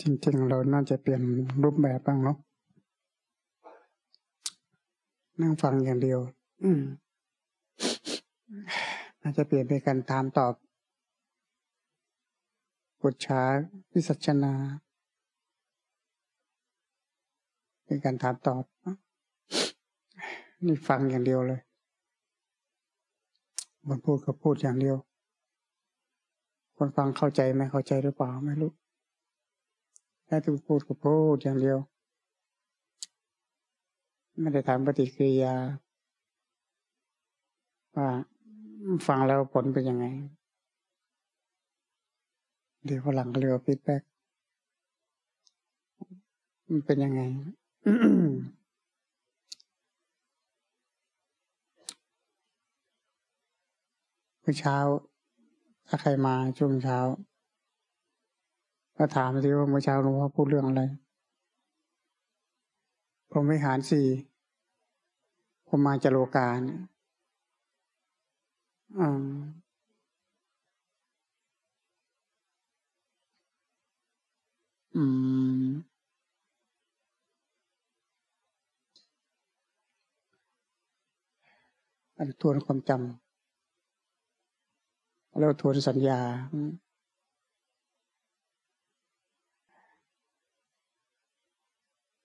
จริงๆ เราน่าจะเปลี่ยนรูปแบบบ้างเนาะนั่งฟังอย่างเดียว อืมน่าจะเปลี่ยนเป็นการถามตอบปุจฉาวิสัชนา เป็นการถามตอบ นี่ฟังอย่างเดียวเลยคนพูดก็พูดอย่างเดียว คนฟังเข้าใจไหมเข้าใจหรือเปล่าไม่รู้ แค่ตูพูดก็พูดอย่างเดียว ไม่ได้ถามปฏิกิริยา ว่าฟังแล้วผลเป็นยังไง เดี๋ยวฝรั่งเรียกว่า feedback มันเป็นยังไงเมื่อเช้า ถ้าใครมาช่วงเช้า ก็ถามสิว่าเมื่อเช้าหลวงพ่อพูดเรื่องอะไรผมวิหารสี่ผมมาจโลกาเนี่ยอืมอืมอันทวนความจำแล้วทวนสัญญา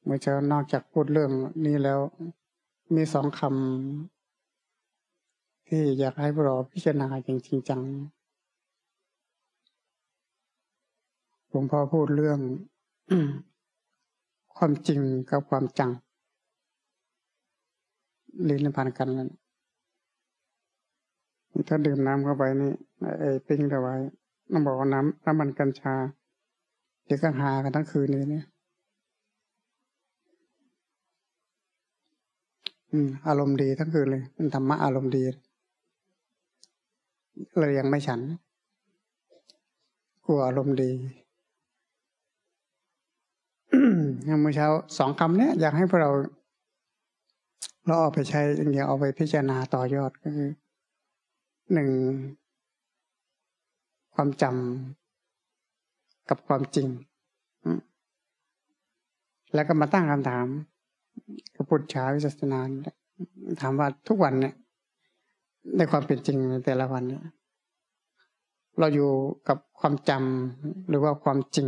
เมื่อเช้านอกจากพูดเรื่องนี้แล้ว มีสองคำที่อยากให้พวกเราพิจารณาอย่างจริงจังหลวงพ่อพูดเรื่องความจริงกับความจังลิ้นพันกันแล้วถ้าดื่มน้ำเข้าไปนี่ไอ้ปิ้งเอาไว้ต้องบอกว่าน้ำน้ำมันกัญชาเดี๋ยวก็หากันทั้งคืนนี้เนี่ย อืม อารมณ์ดีทั้งคืนเลยมันธรรมะอารมณ์ดี เลยยังไม่ฉันกลัวอารมณ์ดีเมื่อเช้าสองคำเนี้ยอยากให้พวกเรา เราเอาไปใช้อย่างเดียวเอาไปพิจารณาต่อยอดก็คือหนึ่งความจำกับความจริง แล้วก็มาตั้งคำถาม กระพุทธชาวิสัสนาถามว่าทุกวันเนี่ยในความเป็นจริงในแต่ละวันเนี่ยเราอยู่กับความจำหรือว่าความจริง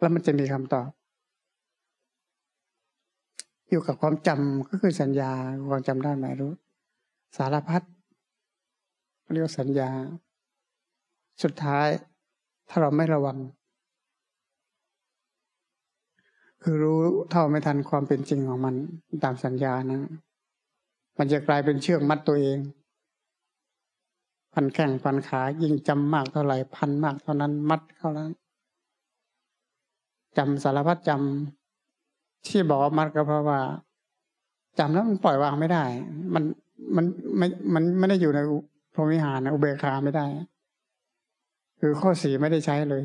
แล้วมันจะมีคำตอบ อยู่กับความจำก็คือสัญญาความจำได้หมายรู้ สารพัดเรียกสัญญา สุดท้ายถ้าเราไม่ระวัง คือรู้เท่าไม่ทันความเป็นจริงของมันตามสัญญานะ มันจะกลายเป็นเชือกมัดตัวเอง พันแข่งพันขายิ่งจำมากเท่าไหร่พันมากเท่านั้นมัดเท่านั้นจำสารพัดจำที่บอกมัดก็เพราะว่าจำแล้วมันปล่อยวางไม่ได้ มันมันไม่มันไม่ได้อยู่ในพรหมวิหารนะอุเบกขาไม่ได้ คือข้อสีไม่ได้ใช้เลย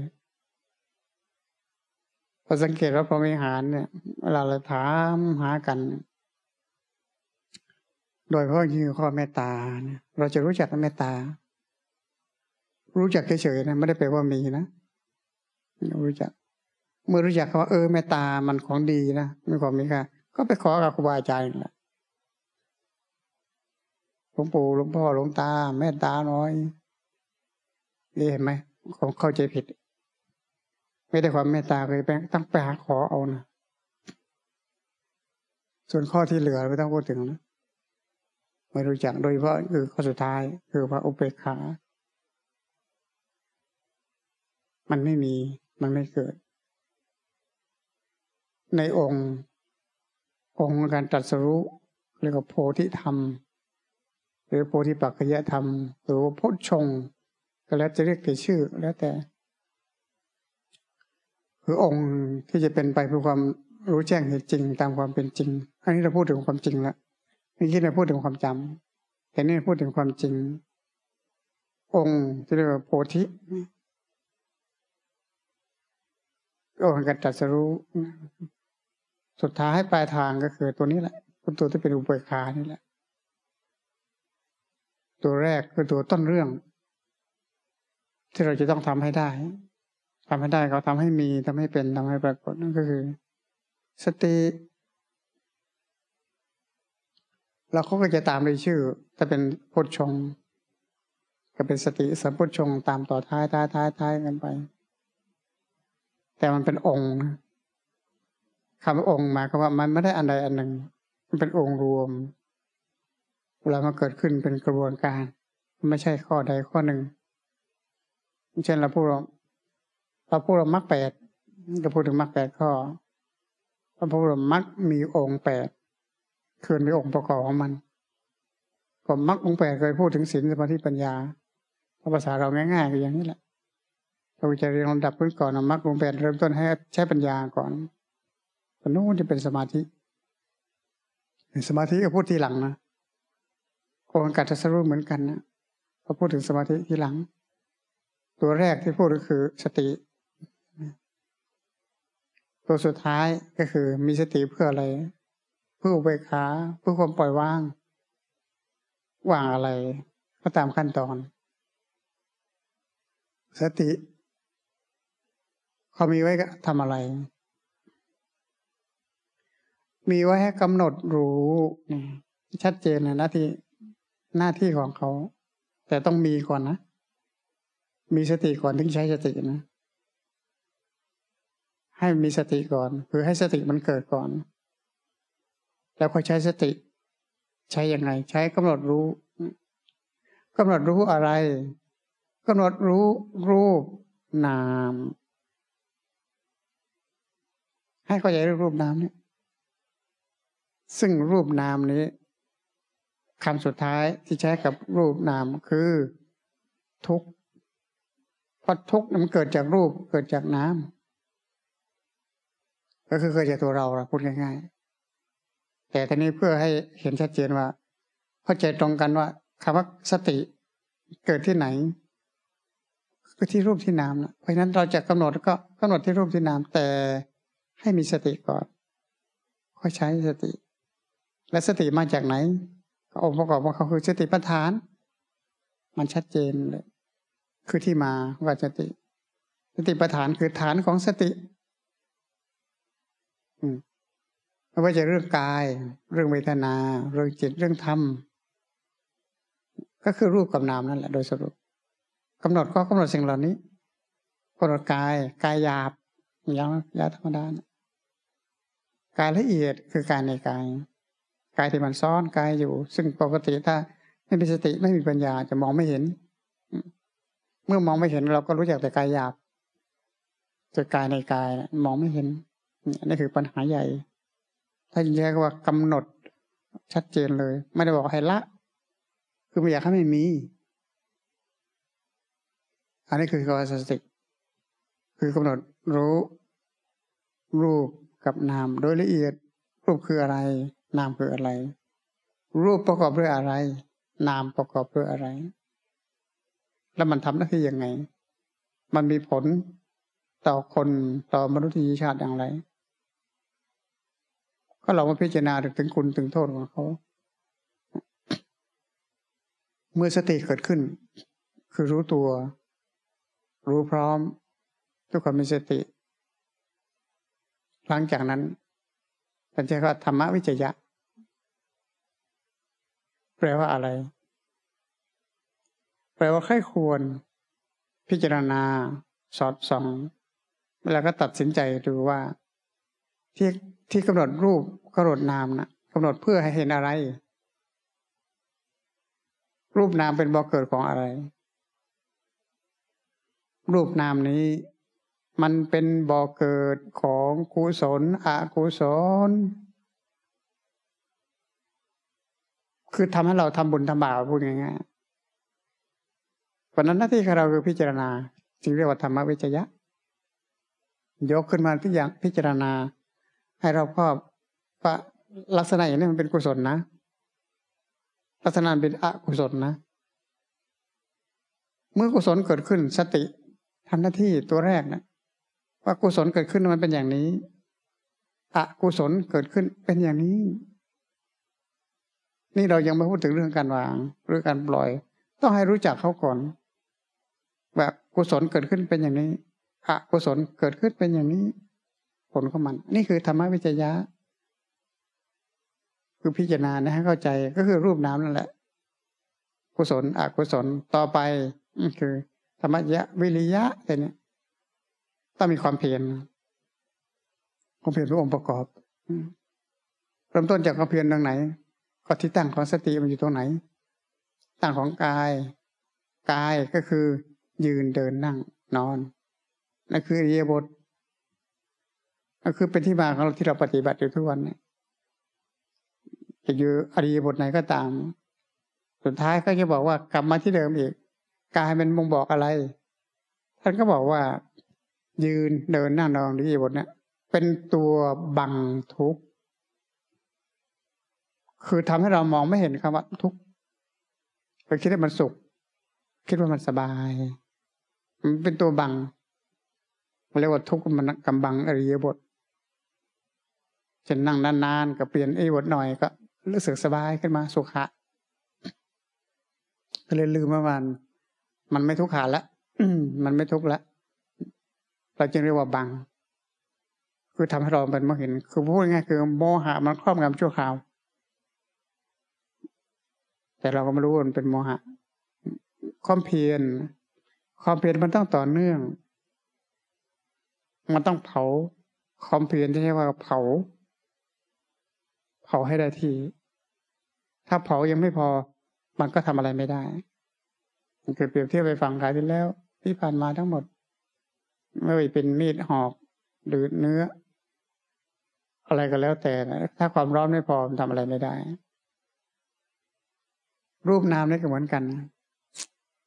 พอสังเกตว่าพรหมิหารเนี่ยเวลาเราถามหากัน โดยเพราะยิ่งข้อเมตตาเนี่ยเราจะรู้จักเมตตา รู้จักเฉยๆนะไม่ได้แปลว่ามีนะรู้จัก เมื่อรู้จักว่าเออเมตตามันของดีนะมีความมีค่าก็ไปขอกับครูบาอาจารย์แหละหลวงปู่หลวงพ่อหลวงตาเมตตาน้อยเห็นไหมผมเข้าใจผิด ไม่ได้ความเมตตาเลยต้องไปหาขอเอานะส่วนข้อที่เหลือไม่ต้องพูดถึงนะไม่รู้จักโดยเฉพาะคือข้อสุดท้ายคือพระอุเบกขา มันไม่มีมันไม่เกิด ในองค์ องค์การตรัสรู้เรียกว่าโพธิธรรม หรือโพธิปัจจยธรรม หรือพุทธชง ก็แล้วจะเรียกแต่ชื่อแล้วแต่ คือองค์ที่จะเป็นไปเพื่อความรู้แจ้งเหตุจริงตามความเป็นจริง อันนี้เราพูดถึงความจริงแล้วเมื่อกี้เราพูดถึงความจำแต่นี่พูดถึงความจริง องค์ที่เรียกว่าโพธิองค์การตัดสรู้ สุดท้ายปลายทางก็คือตัวนี้แหละคือตัวที่เป็นอุเบกขานี่แหละ ตัวแรกคือตัวต้นเรื่อง ที่เราจะต้องทำให้ได้ ทำให้ได้เขาทำให้มีทำให้เป็นทำให้ปรากฏนั่นก็คือ สติเราเขาก็จะตามในชื่อจะเป็นพุทธชง ก็เป็นสติสัมพุทธชงตามต่อท้ายท้ายท้ายท้ายกันไป แต่มันเป็นองค์คำว่าองค์หมายความว่ามันไม่ได้อันใดอันหนึ่ง มันเป็นองค์รวมเวลามาเกิดขึ้นเป็นกระบวนการ ไม่ใช่ข้อใดข้อหนึ่ง เช่นเราพูดเรา เราพูดเรามักแปดก็พูดถึงมักแปดข้อเราพูดเรามักมีองค์แปดคือมีองค์ประกอบของมันผมมักองค์แปดเคยพูดถึงศีลสมาธิปัญญาภาษาเราง่ายๆก็อย่างนี้แหละเราจะเรียนลำดับพื้นก่อนมักองค์แปดเริ่มต้นให้ใช้ปัญญาก่อนตอนนู้นจะเป็นสมาธิสมาธิก็พูดทีหลังนะองค์การทัรู้เหมือนกันนะพอพูดถึงสมาธิทีหลัง ตัวแรกที่พูดก็คือสติ ตัวสุดท้ายก็คือมีสติเพื่ออะไร เพื่ออุเบกขาเพื่อความปล่อยวาง วางอะไร ก็ตามขั้นตอน สติ เขามีไว้ทำอะไร มีไว้ให้กำหนดรู้ชัดเจนในหน้าที่หน้าที่ของเขา แต่ต้องมีก่อนนะ มีสติก่อนถึงใช้สตินะ ให้มีสติก่อนคือให้สติมันเกิดก่อน แล้วค่อยใช้สติ ใช้ยังไง ใช้กำหนดรู้กำหนดรู้อะไรกำหนดรู้รูปนาม ให้เข้าใจเรื่องรูปนามเนี่ยซึ่งรูปนามนี้คำสุดท้ายที่ใช้กับรูปนามคือ ทุกเพราะทุกมันเกิดจากรูปเกิดจากน้ำ ก็คือเกิดจากตัวเราเราพูดง่ายๆ แต่ทีนี้เพื่อให้เห็นชัดเจนว่าเข้าใจตรงกันว่าคำว่าสติเกิดที่ไหน ก็ที่รูปที่นามนะเพราะฉะนั้นเราจะกำหนดก็กำหนดที่รูปที่นาม แต่ให้มีสติก่อนค่อยใช้สติ และสติมาจากไหนองค์ประกอบของเขาคือสติปัฏฐาน มันชัดเจนเลยคือที่มาว่าสติ สติปัฏฐานคือฐานของสติ อืม ไม่ว่าจะเรื่องกาย เรื่องเวทนา เรื่องจิตเรื่องธรรม ก็คือรูปกับนามนั่นแหละโดยสรุปกำหนดก็กำหนดสิ่งเหล่านี้กำหนดกายกายหยาบยาวยาธรรมดานกายละเอียดคือกายในกาย กายที่มันซ้อนกายอยู่ ซึ่งปกติถ้าไม่มีสติไม่มีปัญญาจะมองไม่เห็น เมื่อมองไม่เห็นเราก็รู้จักแต่กายหยาบจะกายในกายมองไม่เห็นนี่คือปัญหาใหญ่ ถ้าจริงๆก็ว่ากำหนดชัดเจนเลย ไม่ได้บอกให้ละ คือไม่อยากให้ไม่มี อันนี้คือคำสติ คือกำหนดรู้ รูปกับนามโดยละเอียด รูปคืออะไร นามคืออะไร รูปประกอบด้วยอะไร นามประกอบด้วยอะไร แล้วมันทำหน้าที่ยังไง มันมีผลต่อคนต่อมนุษยชาติอย่างไร ก็เรามาพิจารณาถึงคุณถึงโทษของเขา เมื่อสติเกิดขึ้น คือรู้ตัว รู้พร้อมทุกความมีสติ หลังจากนั้นเป็นใจว่าธรรมวิจยะ แปลว่าอะไร แปลว่าใครควร พิจารณา สอดส่อง แล้วก็ตัดสินใจดูว่าที่ ที่กำหนดรูปกำหนดนามนะกำหนดเพื่อให้เห็นอะไร รูปนามเป็นบ่อเกิดของอะไร รูปนามนี้ มันเป็นบ่อเกิดของกุศลอกุศลคือทำให้เราทำบุญทำบาปพูดง่ายๆวันนั้นหน้าที่ของเราคือพิจารณาจึงเรียกว่าธรรมวิจยะ ยกขึ้นมาทุกอย่างพิจารณา ให้เราครอบว่าลักษณะอย่างนี้มันเป็นกุศลนะ ลักษณะเป็นอกุศลนะ เมื่อกุศลเกิดขึ้นสติทำหน้าที่ตัวแรกนะว่ากุศลเกิดขึ้นมันเป็นอย่างนี้อกุศลเกิดขึ้นเป็นอย่างนี้ นี่เรายังไม่พูดถึงเรื่องการวางหรือการปล่อย ต้องให้รู้จักเขาก่อนแบบกุศลเกิดขึ้นเป็นอย่างนี้อกุศลเกิดขึ้นเป็นอย่างนี้ ผลของมัน นี่คือธรรมวิจยะ คือพิจารณานะให้เข้าใจก็คือรูปน้ำนั่นแหละ กุศลอกุศลต่อไปคือธรรมยะวิริยะอะไรเนี่ยต้องมีความเพียรความเพียรเป็นองค์ประกอบเริ่มต้นจากความเพียรตรงไหน ก็ที่ตั้งของสติมันอยู่ตรงไหน ตั้งของกายกายก็คือยืนเดินนั่งนอนนั่นคืออริยบท นั่นคือเป็นที่มาของเราที่เราปฏิบัติอยู่ทุกวันนี้จะอยู่อริยบทไหนก็ตาม สุดท้ายก็จะบอกว่ากลับมาที่เดิมอีกกายเป็นมงบอกอะไร ท่านก็บอกว่า ยืนเดินนั่งนอนอริยบทเนี่ยเป็นตัวบังทุกข์คือทำให้เรามองไม่เห็นคำว่าทุกข์ไปคิดว่ามันสุข คิดว่ามันสบาย มันเป็นตัวบังเรียกว่าทุกข์มันกำบังอริยบท จะนั่งนานๆก็เปลี่ยนไอริยบทหน่อยก็รู้สึกสบายขึ้นมาสุขะก็เลยลืมว่ามันมันไม่ทุกข์ขาแล้วมันไม่ทุกข์แล้วเราจึงเรียกว่าบัง คือทำให้เราเป็นมองเห็น คือพูดง่ายคือโมหะมันครอบงำชั่วคราว แต่เราก็ไม่รู้ว่ามันเป็นโมหะ ความเพียร ความเพียรมันต้องต่อเนื่อง มันต้องเผา ความเพียรที่ใช่ว่าเผา ผาให้ได้ที ถ้าเผายังไม่พอ มันก็ทำอะไรไม่ได้เกิดเปรียบเทียบไปฟังขายที่แล้ว ที่ผ่านมาทั้งหมด ไม่ว่าเป็นมีดหอกหรือเนื้อ อะไรก็แล้วแต่ถ้าความร้อนไม่พอมันทำอะไรไม่ได้ รูปนามนี่ก็เหมือนกัน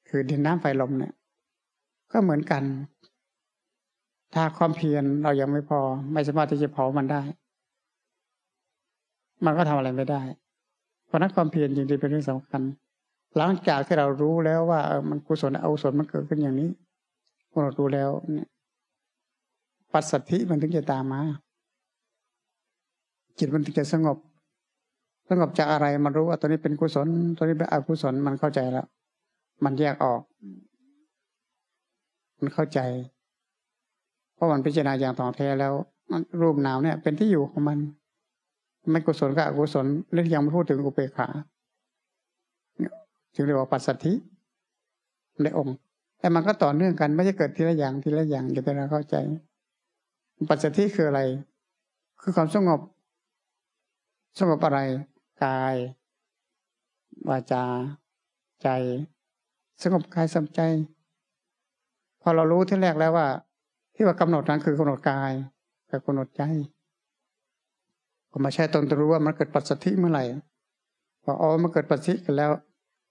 คือดินน้ำไฟลมเนี่ย ก็เหมือนกัน ถ้าความเพียรเรายังไม่พอ ไม่สามารถที่จะเผามันได้ มันก็ทำอะไรไม่ได้ เพราะนั้นความเพียรจริงๆเป็นเรื่องสำคัญ หลังจากที่เรารู้แล้วว่าเออมันกุศลเอกุศลมันเกิดขึ้นอย่างนี้เรารู้แล้วเนี่ยปัสสัทธิมันถึงจะตามมา จิตมันถึงจะสงบ สงบจากอะไรมันรู้ว่าตัวนี้เป็นกุศล ตัวนี้เป็นอกุศลมันเข้าใจแล้ว มันแยกออก มันเข้าใจ เพราะมันพิจารณาอย่างต่อแท้แล้วรูปนามเนี่ย เป็นที่อยู่ของมัน ไม่กุศลก็อกุศลเรื่องยังไม่พูดถึงอุเบกขาจึงเรียกว่าปัสสัทธิในองค์ แต่มันก็ต่อเนื่องกันไม่ใช่เกิดทีละอย่างทีละอย่างอย่าไปเราเข้าใจ ปัสสัทธิคืออะไร คือความสงบ สงบอะไร กาย วาจา ใจ สงบกายสงบใจ พอเรารู้ที่แรกแล้วว่า ที่ว่ากำหนดนั้นคือกำหนดกายกับกำหนดใจ ผมมาใช้ตนรู้ว่ามันเกิดปัจสถิเมื่อไหร่พออ๋อมันเกิดปัจสถิกันแล้ว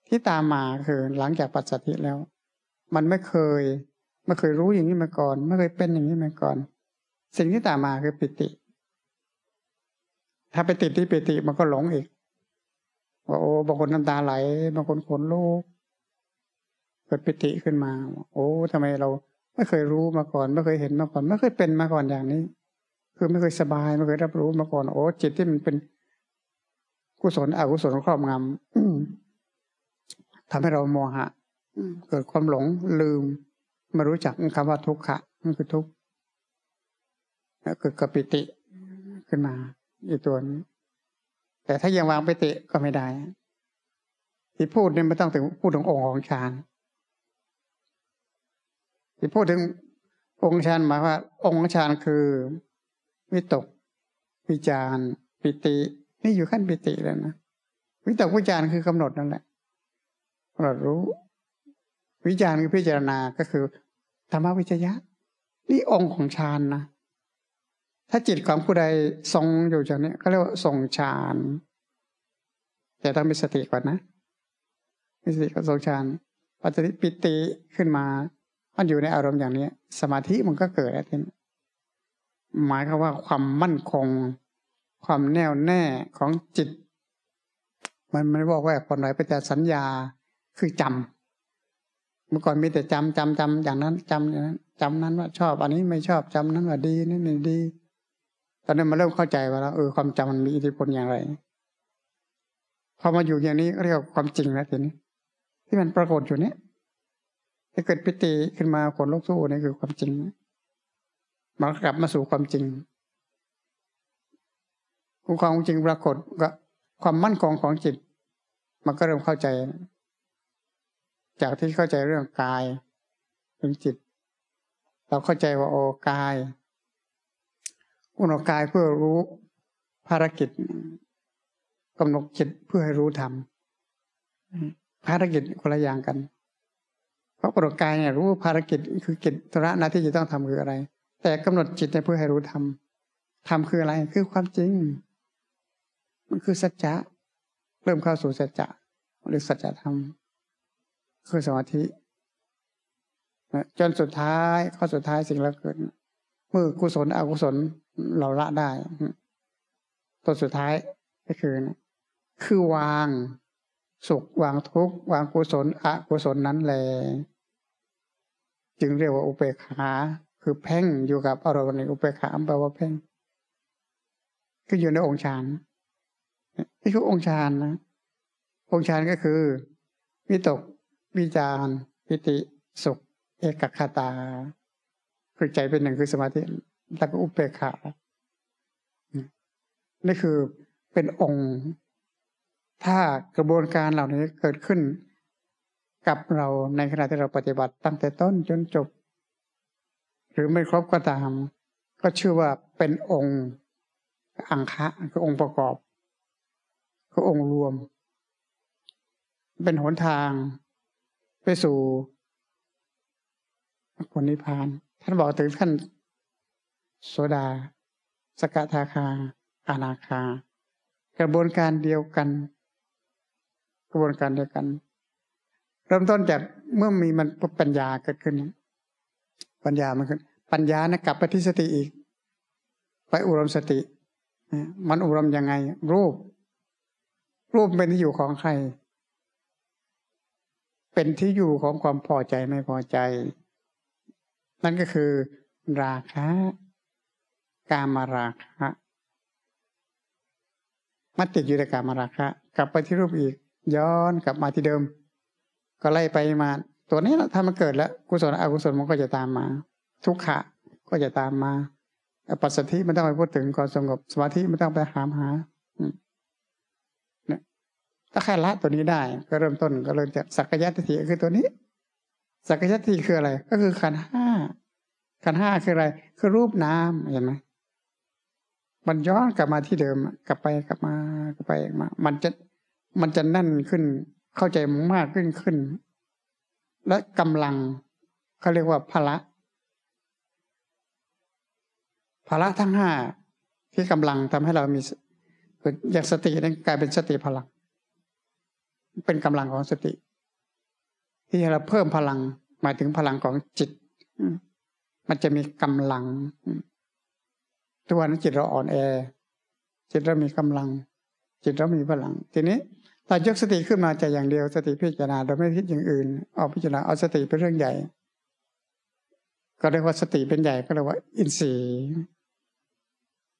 ที่ตามมาคือหลังจากปัจสถิแล้ว มันไม่เคยไม่เคยรู้อย่างนี้มาก่อน ไม่เคยเป็นอย่างนี้มาก่อน สิ่งที่ตามมาคือปิติ ถ้าไปติดที่ปิติมันก็หลงอีกว่าโอ้บางคนน้ำตาไหลบางคนขนลุกเกิดปิติขึ้นมา โอ้ทำไมเราไม่เคยรู้มาก่อน ไม่เคยเห็นมาก่อน ไม่เคยเป็นมาก่อนอย่างนี้ คือไม่เคยสบายไม่เคยรับรู้มาก่อนโอ้จิตที่มันเป็นกุศลอกุศลครอบงำทำให้เราโมหะเกิดความหลงลืมมารู้จักคำว่าทุกขะนั่นคือทุกข์แล้วเกิดกปิติขึ้นมาอีกตัวนี้แต่ถ้ายังวางไปตะก็ไม่ได้ที่พูดเนี่ยไม่ต้องถึงพูดถึงองค์ของฌานที่พูดถึงองค์ฌานหมายว่า องค์ฌานคือ วิตก วิจารปิติ นี่อยู่ขั้นปิติแล้วนะวิตกวิจารคือกำหนดนั่นแหละกำหนดรู้ วิจารคือพิจารณาก็คือธรรมวิจยะ นี่องค์ของฌานนะถ้าจิตของผู้ใดทรงอยู่อย่างนี้ก็เรียกว่าทรงฌานแต่ต้องมีสติก่อนนะมีสติกับทรงฌานปัจจิปิติขึ้นมา มันอยู่ในอารมณ์อย่างนี้ สมาธิมันก็เกิดแล้วทีนี้ หมายคือว่าความมั่นคง ความแน่วแน่ของจิต มันไม่บอกว่าคนไหนไปแต่สัญญาคือจำเมื่อก่อนมีแต่จำจำจำอย่างนั้นจำอย่างนั้นจำนั้นว่าชอบอันนี้ไม่ชอบจำนั้นว่าดีนี่ไม่ดี ตอนนี้มาเริ่มเข้าใจว่าแล้วเออความจำมันมีอิทธิพลอย่างไรพอมาอยู่อย่างนี้เรียกวความจริงแล้วทีนี้ที่มันปรากฏอยู่เนี้ยถ้าเกิดปิติขึ้นมาขนลุกสู้นี่คือความจริง มันกลับมาสู่ความจริงความจริงปรากฏก็ความมั่นคงของจิต มันก็เริ่มเข้าใจ จากที่เข้าใจเรื่องกายถึงจิต เราเข้าใจว่าโอกาย อุณกายเพื่อรู้ภารกิจกำหนดจิตเพื่อให้รู้ธรรมภารกิจคนละอย่างกัน เพราะปรกายเนี่ยรู้ภารกิจคือกิจธุระหน้าที่จะต้องทำคืออะไร แต่กำหนดจิตเพื่อให้รู้ธรรมธรรมคืออะไรคือความจริง มันคือสัจจะเริ่มเข้าสู่สัจจะหรือสัจธรรมคือสมาธิจนสุดท้ายข้อสุดท้ายสิ่งแล้วเกิดเมื่อกุศลอกุศลเราละได้ตัวสุดท้ายก็คือ คือวางสุขวางทุกข์วางกุศลอกุศลนั้นแล จึงเรียกว่าอุเบกขา คือเพ่งอยู่กับอารมณ์ในอุเบกขาแปลว่าเพ่งคืออยู่ในองค์ฌานนี่คือองค์ฌานนะองค์ฌานก็คือวิตกวิจารปิติสุข เอกคตา คือใจเป็นหนึ่งคือสมาธิแล้วก็อุเบกขานี่คือเป็นองค์ ถ้ากระบวนการเหล่านี้เกิดขึ้นกับเราในขณะที่เราปฏิบัติตั้งแต่ต้นจนจบ หรือไม่ครบก็ตาม ก็ชื่อว่าเป็นองค์อังคะคือองค์ประกอบ คือองค์รวม เป็นหนทางไปสู่ผลนิพพาน ท่านบอกถึงขั้นโสดา สกทาคา อานาคา กระบวนการเดียวกัน กระบวนการเดียวกัน เริ่มต้นจากเมื่อมีมันปัญญาเกิดขึ้น ปัญญามันขึ้นปัญญานะกลับไปที่สติอีก ไปอุรมสติมันอุรมยังไง รูป รูปเป็นที่อยู่ของใคร เป็นที่อยู่ของความพอใจไม่พอใจ นั่นก็คือ ราคะกามาราคะมัดติดอยู่ในกามาราคะ กลับไปที่รูปอีก ย้อนกลับมาที่เดิม ก็ไล่ไปมา ตัวนี้ถ้ามันเกิดแล้ว กุศลอกุศลมันก็จะตามมา ทุกขะก็จะตามมาปัสสธิมันต้องไปพูดถึงความสงบสมาธิมันต้องไปหามหาเนี่ยถ้าแค่ละตัวนี้ได้ ก็เริ่มต้นก็เริ่มจากสักยะทิฏฐิคือตัวนี้ สักยะทิฏฐิคืออะไร ก็คือขันห้าขันห้าคืออะไร คือรูปน้ำเห็นไหมมันย้อนกลับมาที่เดิมกลับไปกลับมากลับไปมา มันจะมันจะนั่นขึ้น เข้าใจมากขึ้นขึ้น และกำลังเขาเรียกว่าพละพละทั้งห้าที่กำลังทำให้เรามีอย่างสตินั้นกลายเป็นสติพลัง เป็นกำลังของสติ ที่เราเพิ่มพลังหมายถึงพลังของจิต มันจะมีกำลังทุกวันนี้จิตเราอ่อนแอ จิตเรามีกำลัง จิตเรามีพลัง ทีนี้ เรายกสติขึ้นมาจากอย่างเดียวสติพิจารณาโดยไม่คิดอย่างอื่น เอาพิจารณาเอาสติเป็นเรื่องใหญ่ ก็เรียกว่าสติเป็นใหญ่ก็เรียกว่า อินทรีย์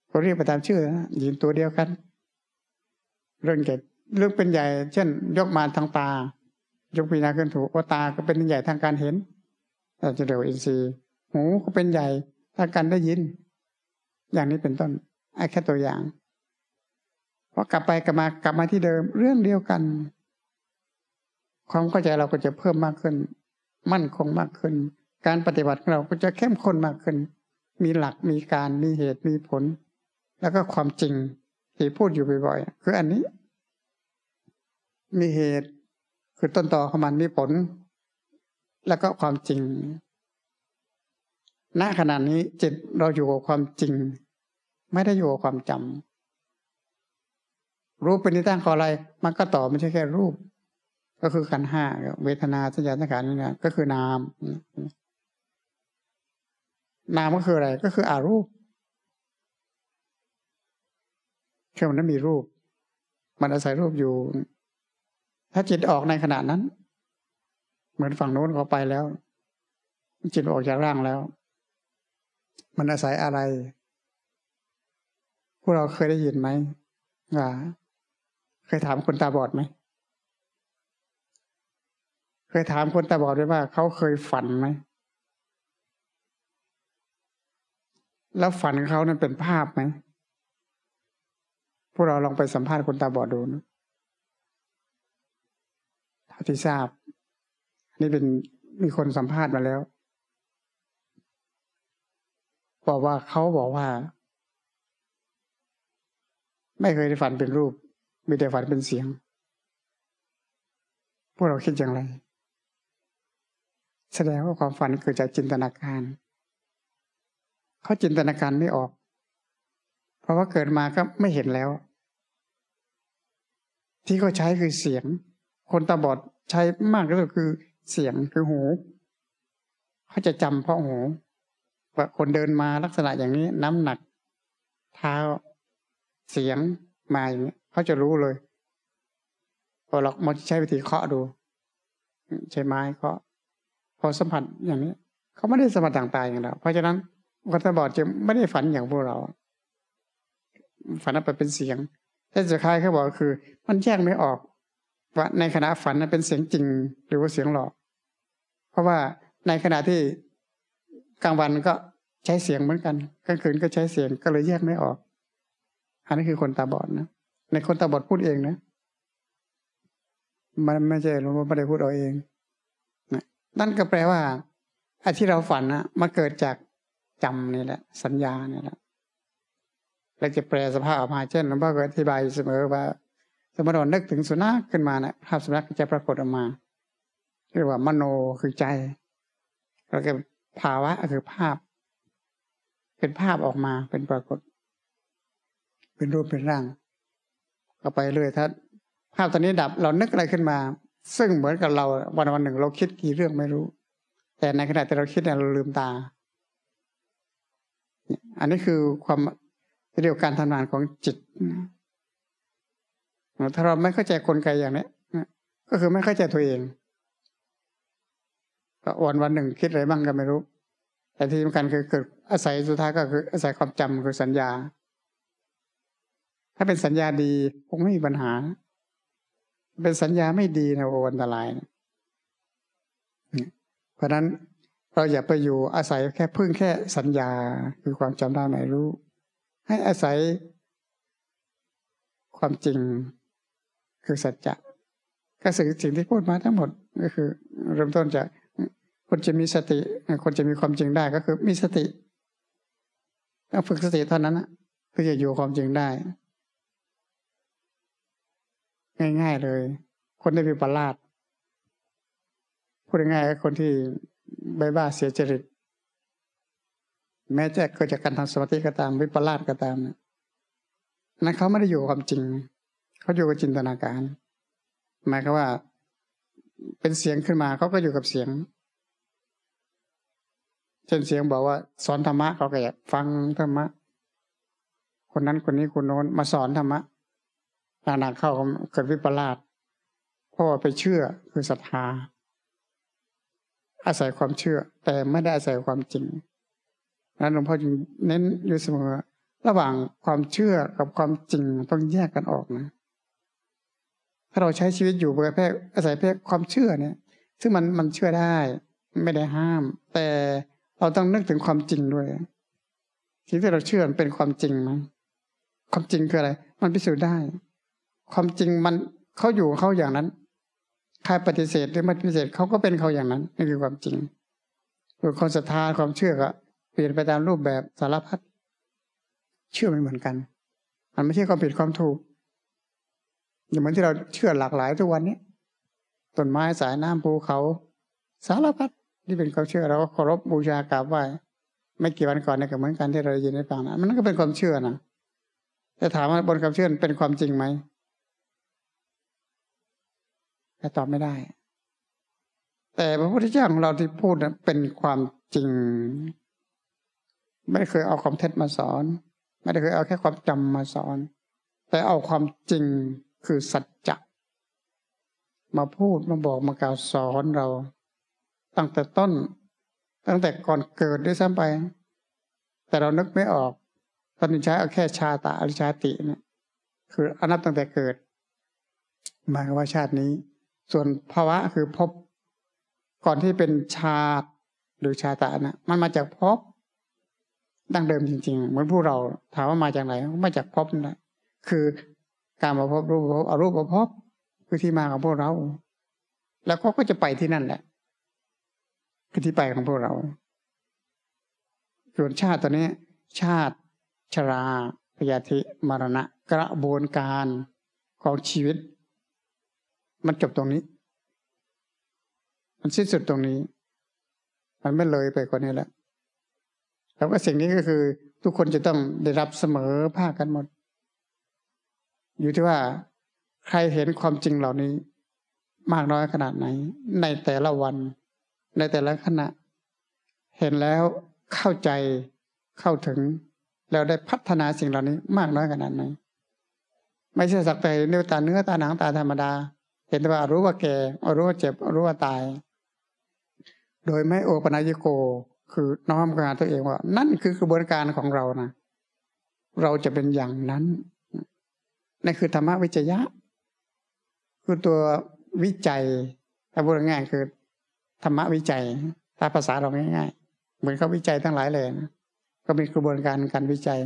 เขาเรียกไปตามชื่อนะยืนตัวเดียวกัน เรื่องใหญ่เรื่องเป็นใหญ่ เช่น ยกมาทางตา ยกพิจารณาขึ้นถูกว่าตาก็เป็นใหญ่ทางการเห็นเราจะเรียกว่าอินทรีย์ หูก็เป็นใหญ่ทางการได้ยิน อย่างนี้เป็นต้นไอ้แค่ตัวอย่าง พอกลับไปกลับมากลับมาที่เดิม เรื่องเดียวกัน ความเข้าใจเราก็จะเพิ่มมากขึ้น มั่นคงมากขึ้น การปฏิบัติของเราก็จะเข้มข้นมากขึ้น มีหลักมีการมีเหตุมีผล แล้วก็ความจริงที่พูดอยู่บ่อยๆคืออันนี้ มีเหตุคือต้นตอของมันมีผล แล้วก็ความจริงณขณะนี้จิตเราอยู่กับความจริง ไม่ได้อยู่กับความจำ รูปเป็นที่ตั้งของอะไร มันก็ต่อไม่ใช่แค่รูป ก็คือขันห้าเวทนาสัญญาสังขารนี่นะก็คือนาม นามก็คืออะไร ก็คืออารูปแค่มันนั้นมีรูป มันอาศัยรูปอยู่ ถ้าจิตออกในขณะนั้น เหมือนฝั่งโน้นเขาไปแล้ว จิตออกจากร่างแล้ว มันอาศัยอะไร พวกเราเคยได้ยินไหมว่า เคยถามคนตาบอดไหม เคยถามคนตาบอดไหมว่า เขาเคยฝันไหม แล้วฝันเขานั้นเป็นภาพไหม พวกเราลองไปสัมภาษณ์คนตาบอดดูนะเท่าที่ทราบ นี่เป็นมีคนสัมภาษณ์มาแล้ว บอกว่าเขาบอกว่า ไม่เคยได้ฝันเป็นรูป มีแต่ฝันเป็นเสียง พวกเราคิดอย่างไร แสดงว่าความฝันเกิดจากจินตนาการ เขาจินตนาการไม่ออก เพราะว่าเกิดมาก็ไม่เห็นแล้ว ที่เขาใช้คือเสียง คนตาบอดใช้มากที่สุดคือเสียงคือหู เขาจะจำเพราะหูว่าคนเดินมาลักษณะอย่างนี้น้ำหนัก เท้าเสียงมาอย่างนี้ เขาจะรู้เลยพอเรามาใช้วิธีเคาะดู ใช้ไม้เคาะพอสัมผัสอย่างนี้ เขาไม่ได้สัมผัสต่างๆอย่างเราเพราะฉะนั้นคนตาบอดจะไม่ได้ฝันอย่างพวกเรา ฝันไปเป็นเสียงแต่สุดท้ายเขาบอกคือ มันแยกไม่ออกว่าในขณะฝันนั้นเป็นเสียงจริงหรือว่าเสียงหลอก เพราะว่าในขณะที่กลางวันก็ใช้เสียงเหมือนกันกลางคืนก็ใช้เสียงก็เลยแยกไม่ออก อันนี้คือคนตาบอดนะ ในคนตาบอดพูดเองนะมันไม่ใช่หลวงพ่อไม่ได้พูดเอาเองนะนั่นก็แปลว่าไอ้ที่เราฝันนะมาเกิดจากจำนี่แหละ สัญญาเนี่ยแหละเราจะแปลสภาพออกมาเช่นหลวงพ่อก็อธิบายเสมอว่า สมมติเรานึกถึงสุนัขขึ้นมาเนะภาพสุนัขจะปรากฏออกมาเรียกว่ามโนคือใจ แล้วก็ภาวะคือภาพ เป็นภาพออกมาเป็นปรากฏ เป็นรูปเป็นร่าง ก็ไปเรื่อยถ้าภาพตอนนี้ดับเรานึกอะไรขึ้นมา ซึ่งเหมือนกับเราวันวันหนึ่งเราคิดกี่เรื่องไม่รู้ แต่ในขณะที่เราคิดเนี่ยเราลืมตา อันนี้คือความเรียกการทำงานของจิต ถ้าเราไม่เข้าใจกลไกอย่างนี้ก็คือไม่เข้าใจตัวเองก็วันวันหนึ่งคิดอะไรบ้างก็ไม่รู้ แต่ที่สำคัญคือเกิดอาศัยสุดท้ายก็คืออาศัยความจำคือสัญญา ถ้าเป็นสัญญาดีคงไม่มีปัญหา เป็นสัญญาไม่ดีนะโอ้อันตรายนะเพราะนั้นเราอย่าไปอยู่อาศัยแค่พึ่งแค่สัญญาคือความจำได้ไม่รู้ ให้อาศัยความจริงคือสัจจะก็สื่อสิ่งที่พูดมาทั้งหมดก็คือ เริ่มต้นจากคนจะมีสติ คนจะมีความจริงได้ก็คือมีสติต้องฝึกสติเท่านั้นนะเพื่อจะอยู่ความจริงได้ ง่ายๆเลย คนที่มีปลาดพูดง่ายๆคนที่ใบบ้าเสียจริต แม้จะเกิดจากการทำสมาธิก็ตาม วิปลาสก็ตามนะนั้นเขาไม่ได้อยู่กับความจริง เขาอยู่กับจินตนาการ หมายความว่า เป็นเสียงขึ้นมาเขาก็อยู่กับเสียงเช่นเสียงบอกว่า สอนธรรมะเขาก็อยากฟังธรรมะ คนนั้นคนนี้คนโน้นมาสอนธรรมะ นานๆเข้าเกิดวิปลาสเพราะว่าไปเชื่อคือศรัทธา อาศัยความเชื่อ แต่ไม่ได้อาศัยความจริงนั้นหลวงพ่อจึงเน้นอยู่เสมอ ระหว่างความเชื่อกับความจริงต้องแยกกันออกนะ ถ้าเราใช้ชีวิตอยู่เพื่อแค่อาศัยเพื่อความเชื่อเนี่ย ซึ่งมันมันเชื่อได้ไม่ได้ห้าม แต่เราต้องนึกถึงความจริงด้วยสิ่งที่เราเชื่อเป็นความจริงไหมความจริงคืออะไร มันพิสูจน์ได้ ความจริงมันเขาอยู่เขาอย่างนั้นใครปฏิเสธหรือไม่ปฏิเสธเขาก็เป็นเขาอย่างนั้นนี่คือความจริงคือความศรัทธาความเชื่อก็เปลี่ยนไปตามรูปแบบสารพัดเชื่อไม่เหมือนกัน มันไม่ใช่ความผิดความถูก อย่างเหมือนที่เราเชื่อหลากหลายทุกวันนี้ต้นไม้สายน้ำภูเขาสารพัดที่เป็นความเชื่อเราก็เคารพบูชากราบไหว้ไม่กี่วันก่อนเนี่ยก็เหมือนกันที่เรายินได้ฟังนะมันก็เป็นความเชื่อนะแต่ถามว่าบนความเชื่อเป็นความจริงไหม แต่ตอบไม่ได้ แต่พระพุทธเจ้าของเราที่พูดเป็นความจริง ไม่เคยเอาความเท็จมาสอน ไม่ได้เคยเอาแค่ความจำมาสอน แต่เอาความจริงคือสัจจะมาพูดมาบอกมากล่าวสอนเรา ตั้งแต่ต้น ตั้งแต่ก่อนเกิดด้วยซ้ำไป แต่เรานึกไม่ออก ตอนนี้ใช้เอาแค่ชาตาอริชาติเนี่ยคืออนับตั้งแต่เกิดหมายว่าชาตินี้ ส่วนภาวะคือพบก่อนที่เป็นชาติหรือชาตานะมันมาจากพบดั้งเดิมจริง ๆ เหมือนผู้เราถามว่ามาจากไหนมาจากภพนั่นแหละคือการมาพบรูปภพอรูปภพคือที่มาของพวกเรา แล้วเขาก็จะไปที่นั่นแหละคือที่ไปของพวกเรา ส่วนชาติตัวนี้ ชาติชราพยาธิมรณะ กระบวนการของชีวิต มันจบตรงนี้ มันสิ้นสุดตรงนี้ มันไม่เลยไปกว่านี้แล้วแล้วก็สิ่งนี้ก็คือ ทุกคนจะต้องได้รับเสมอภาคกันหมด อยู่ที่ว่าใครเห็นความจริงเหล่านี้ มากน้อยขนาดไหน ในแต่ละวัน ในแต่ละขณะ เห็นแล้วเข้าใจเข้าถึง แล้วได้พัฒนาสิ่งเหล่านี้ มากน้อยขนาดไหน ไม่ใช่สักแต่เนื้อตาเนื้อตาหนังตาธรรมดา เห็นแต่ว่ารู้ว่าแก่รู้ว่าเจ็บ รู้ว่าตาย โดยไม่โอปนายโก คือน้อมกาตัวเองว่า นั่นคือกระบวนการของเรานะเราจะเป็นอย่างนั้นนั่นคือธรรมวิจยะ คือตัววิจัยถ้าพูดง่ายคือธรรมวิจัย ถ้าภาษาเราง่ายๆเหมือนเขาวิจัยทั้งหลายเลยนะก็มีกระบวนการการวิจัย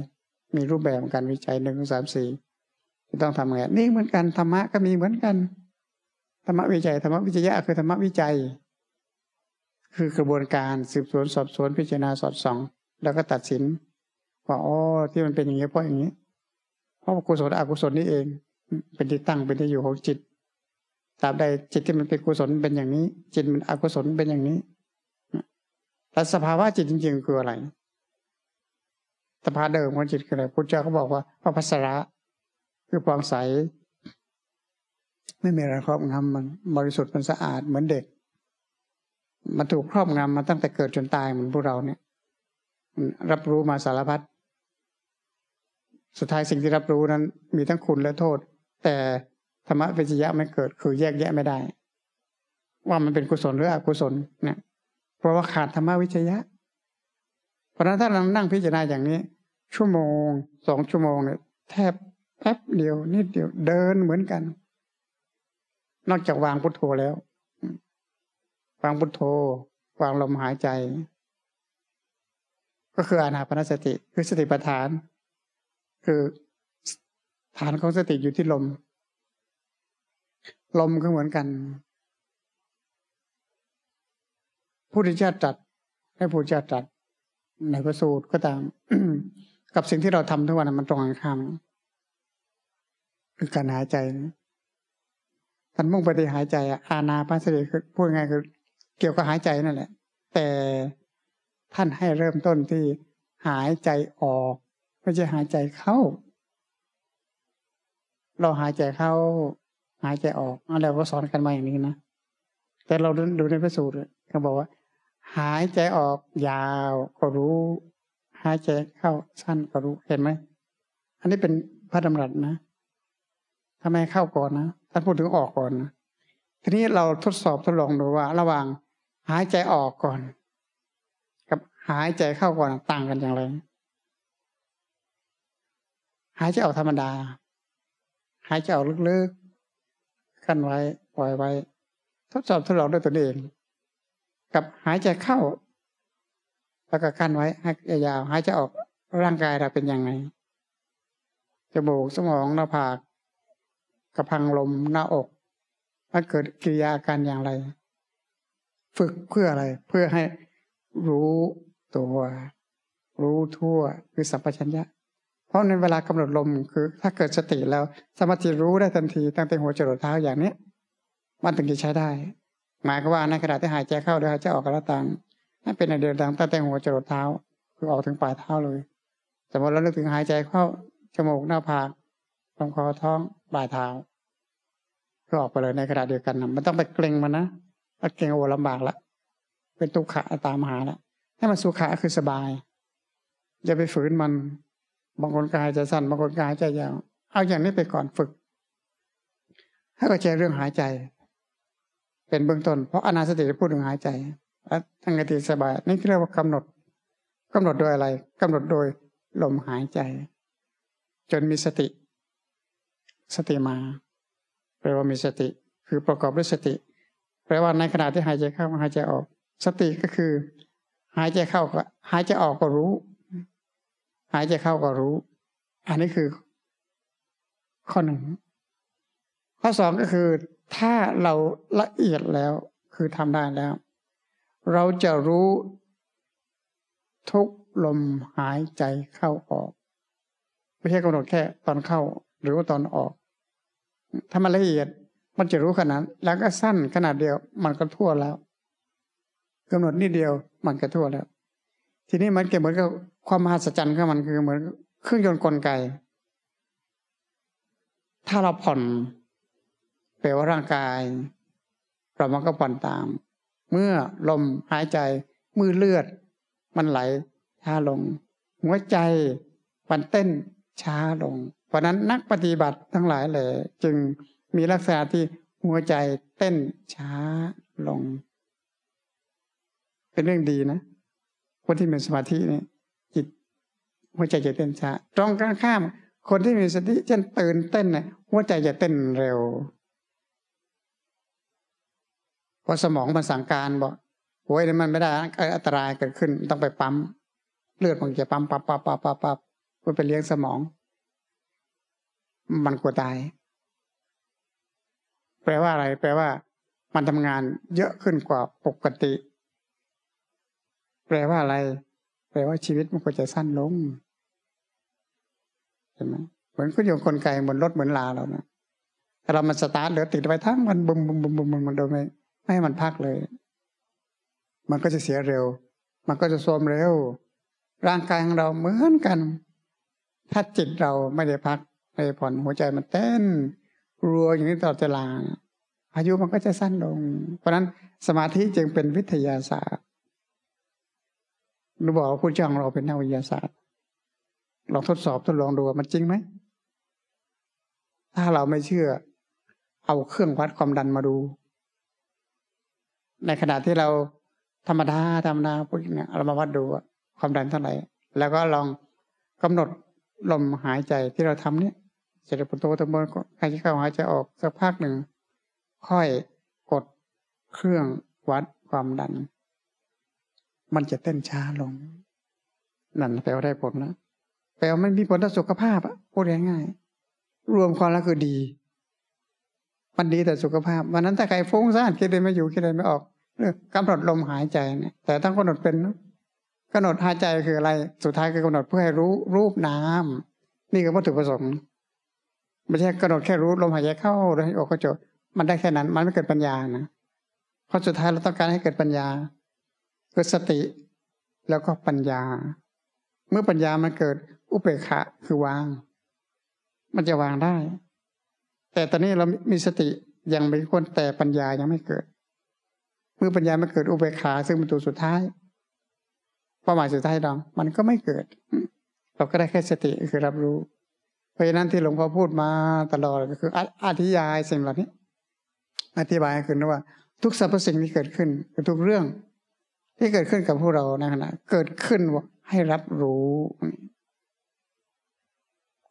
มีรูปแบบการวิจัยหนึ่งสามสี่ที่ต้องทำไงนี่เหมือนกันธรรมะก็มีเหมือนกัน ธรรมวิจัยธรรมวิจยะคือธรรมวิจัย คือกระบวนการสืบสวนสอบสวนพิจารณาสอดส่อง แล้วก็ตัดสินว่าอ๋อที่มันเป็นอย่างนี้เพราะอย่างนี้ เพราะกุศลอกุศลนี่เอง เป็นที่ตั้งเป็นที่อยู่ของจิตตราบใดจิตที่มันเป็นกุศลเป็นอย่างนี้ จิตมันอกุศลเป็นอย่างนี้แล้วสภาวะจิตจริง ๆ คืออะไรสภาเดิมของจิตคืออะไรพุทธเจ้าเขาบอกว่าพระพัสระคือความใส ไม่มีอะไรครอบงำมันบริสุทธิ์มันสะอาดเหมือนเด็ก มันถูกครอบงำมาตั้งแต่เกิดจนตายเหมือนพวกเราเนี่ย รับรู้มาสารพัดสุดท้ายสิ่งที่รับรู้นั้น มีทั้งคุณและโทษ แต่ธรรมะวิจยะไม่เกิดคือแยกแยะไม่ได้ ว่ามันเป็นกุศลหรืออกุศลเนี่ยเพราะว่าขาดธรรมะวิจยะ เพราะนั้นถ้าเรานั่งพิจารณาอย่างนี้ ชั่วโมงสองชั่วโมงเนี่ยแทบแป๊บเดียวนิดเดียวเดินเหมือนกัน นอกจากวางพุทโธแล้ว วางพุทโธ วางลมหายใจ ก็คืออานาปนสติ คือสติปัฏฐาน คือฐานของสติอยู่ที่ลม ลมก็เหมือนกันผู้ที่จะจัดให้ผู้จะจัดในพระสูตรก็ตาม กับสิ่งที่เราทำทุกวันมันตรงกันข้ามคือการหายใจานมุ่งไปที่หายใจอาณาปานสติคือพูดง่ายคือ เกี่ยวกับหายใจนั่นแหละ แต่ท่านให้เริ่มต้นที่หายใจออก ไม่ใช่หายใจเข้า เราหายใจเข้า หายใจออกแล้วก็สอนกันมาอย่างนี้นะแต่เราดูในพระสูตรเขาบอกว่า หายใจออกยาวก็รู้ หายใจเข้าสั้นก็รู้เห็นไหมอันนี้เป็นพระดำรัสนะทำไมเข้าก่อนนะท่านพูดถึงออกก่อนนะทีนี้เราทดสอบทดลองดูว่า ระหว่างหายใจออกก่อน กับหายใจเข้าก่อนต่างกันอย่างไร หายใจออกธรรมดา หายใจออกลึกๆกั้นไว้ปล่อยไว้ ทดสอบทดลองด้วยตนเอง กับหายใจเข้า แล้วก็กั้นไว้ให้ยาวหายใจออกร่างกายเราเป็นยังไงจมูกสมองหน้าผาก กระพังลมหน้าอกมันเกิดกิริยาการอย่างไร ฝึกเพื่ออะไร เพื่อให้รู้ตัว รู้ทั่วคือสัมปชัญญะ เพราะในเวลากำหนดลมคือ ถ้าเกิดสติแล้ว สมาธิรู้ได้ทันทีตั้งแต่หัวจรดเท้าอย่างนี้มันถึงจะใช้ได้ หมายก็ว่าในขณะที่หายใจเข้าหรือหายใจออกกระตังนั่นเป็นอันเดียวดังตั้งแต่หัวจรดเท้า คือออกถึงปลายเท้าเลย สมมติเรานึกถึงหายใจเข้าจมูกหน้าผาก ลำคอท้องปลายเท้าก็ออกไปเลยในขณะเดียวกันนะมันต้องไปเกรงมันนะถ้าเกรงโอลำบากละเป็นตุขะตามหาละให้มันสุขะคือสบายอย่าไปฝืนมัน บางคนกายใจสั้นบางคนกายใจยาวเอาอย่างนี้ไปก่อนฝึก ให้เข้าใจเรื่องหายใจ เป็นเบื้องต้นเพราะอนาสติพูดถึงหายใจแล้วทั้งกติสบายนี่เรียกว่ากำหนดกำหนดโดยอะไรกำหนดโดยลมหายใจ จนมีสติ สติมา แปลว่ามีสติ คือประกอบด้วยสติ แปลว่าในขณะที่หายใจเข้าหายใจออก สติก็คือ หายใจเข้าก็หายใจออกก็รู้ หายใจเข้าก็รู้ อันนี้คือ ข้อหนึ่งข้อสองก็คือ ถ้าเราละเอียดแล้ว คือทำได้แล้ว เราจะรู้ทุกลมหายใจเข้าออก ไม่ใช่กำหนดแค่ตอนเข้า หรือว่าตอนออก ถ้ามันละเอียดมันจะรู้ขนาด แล้วก็สั้นขนาดเดียว มันก็ทั่วแล้วกำหนดนิดเดียว มันก็ทั่วแล้ว ทีนี้มันเก็บเหมือนกับความมหัศจรรย์ของมันคือเหมือนเครื่องยนต์กลไก ถ้าเราผ่อนแปลว่าร่างกาย เรามันก็ผ่อนตาม เมื่อลมหายใจมือเลือด มันไหลช้าลง หัวใจมันเต้นช้าลง เพราะนั้นนักปฏิบัติทั้งหลายเลยจึงมีลักษณะที่หัวใจเต้นช้าลง เป็นเรื่องดีนะคนที่มีสมาธินี่จิตหัวใจจะเต้นช้าตรงกันข้าม คนที่มีสติเช่นตื่นเต้นเนี่ยหัวใจจะเต้นเร็วเพราะสมองมันสั่งการบอกโอ้ยมันไม่ได้อันตรายเกิดขึ้นต้องไปปั๊ม เลือดมันจะปั๊มปั๊บปั๊บปั๊บปั๊บปั๊บเพื่อไปเลี้ยงสมอง มันกลัวตาย แปลว่าอะไร แปลว่า มันทำงานเยอะขึ้นกว่าปกติ แปลว่าอะไร แปลว่าชีวิตมันก็จะสั้นลงเห็นไหมเหมือนคุณโยงกลไกเหมือนรถเหมือนลาเรานะถ้าเรามันสตาร์ทเหลือติดไปทั้งมันบุมบุมบุมบุมมันโดยไม่ไม่ให้มันพักเลย มันก็จะเสียเร็ว มันก็จะโทรมเร็ว ร่างกายของเราเหมือนกัน ถ้าจิตเราไม่ได้พัก ไม่ผ่อนหัวใจมันเต้นรัวอย่างนี้ตลอดเวลาอายุมันก็จะสั้นลง เพราะนั้นสมาธิจึงเป็นวิทยาศาสตร์หนูบอกว่าผู้เจ้าของเราเป็นนักวิทยาศาสตร์ลองทดสอบทดลองดูว่ามันจริงไหมถ้าเราไม่เชื่อ เอาเครื่องวัดความดันมาดู ในขณะที่เราธรรมดาธรรมดาพวกนี้เรามาวัดดูความดันเท่าไหร่ แล้วก็ลองกำหนดลมหายใจที่เราทำเนี่ย จะได้ปโตตะบนหายใจเข้าหายใจออกสักพักหนึ่ง ค่อยกดเครื่องวัดความดัน มันจะเต้นช้าลง นั่นแปลว่าได้ผลนะแปลว่ามันมีผลต่อสุขภาพอะพูดง่ายๆรวมความแล้วคือดี มันดีแต่สุขภาพ วันนั้นถ้าใครฟุ้งซ่านคิดเลยไม่อยู่คิดเลยไม่ออกเรื่องกำหนดลมหายใจเนี่ย แต่ต้องกำหนดเป็นกำหนดหายใจคืออะไร สุดท้ายคือกำหนดเพื่อให้รู้รูปน้ำนี่คือวัตถุประสงค์ ไม่ใช่กำหนดแค่รู้ลมหายใจเข้าแล้วให้ออกก็จบมันได้แค่นั้น มันไม่เกิดปัญญานะเพราะสุดท้ายเราต้องการให้เกิดปัญญาเกิดสติแล้วก็ปัญญา เมื่อปัญญามันเกิดอุเบกขาคือวาง มันจะวางได้ แต่ตอนนี้เรามีสติยังไม่คนแต่ปัญญายังไม่เกิด เมื่อปัญญามันเกิดอุเบกขาซึ่งเป็นตัวสุดท้ายเป้าหมายสุดท้ายเรามันก็ไม่เกิด เราก็ได้แค่สติคือรับรู้ เพราะฉะนั้นที่หลวงพ่อพูดมาตลอดก็คืออธิยายสิ่งเหล่านี้ อธิบายคือว่า ทุกสรรพสิ่งที่เกิดขึ้นคือทุกเรื่อง ที่เกิดขึ้นกับพวกเราในขณะเกิดขึ้นให้รับรู้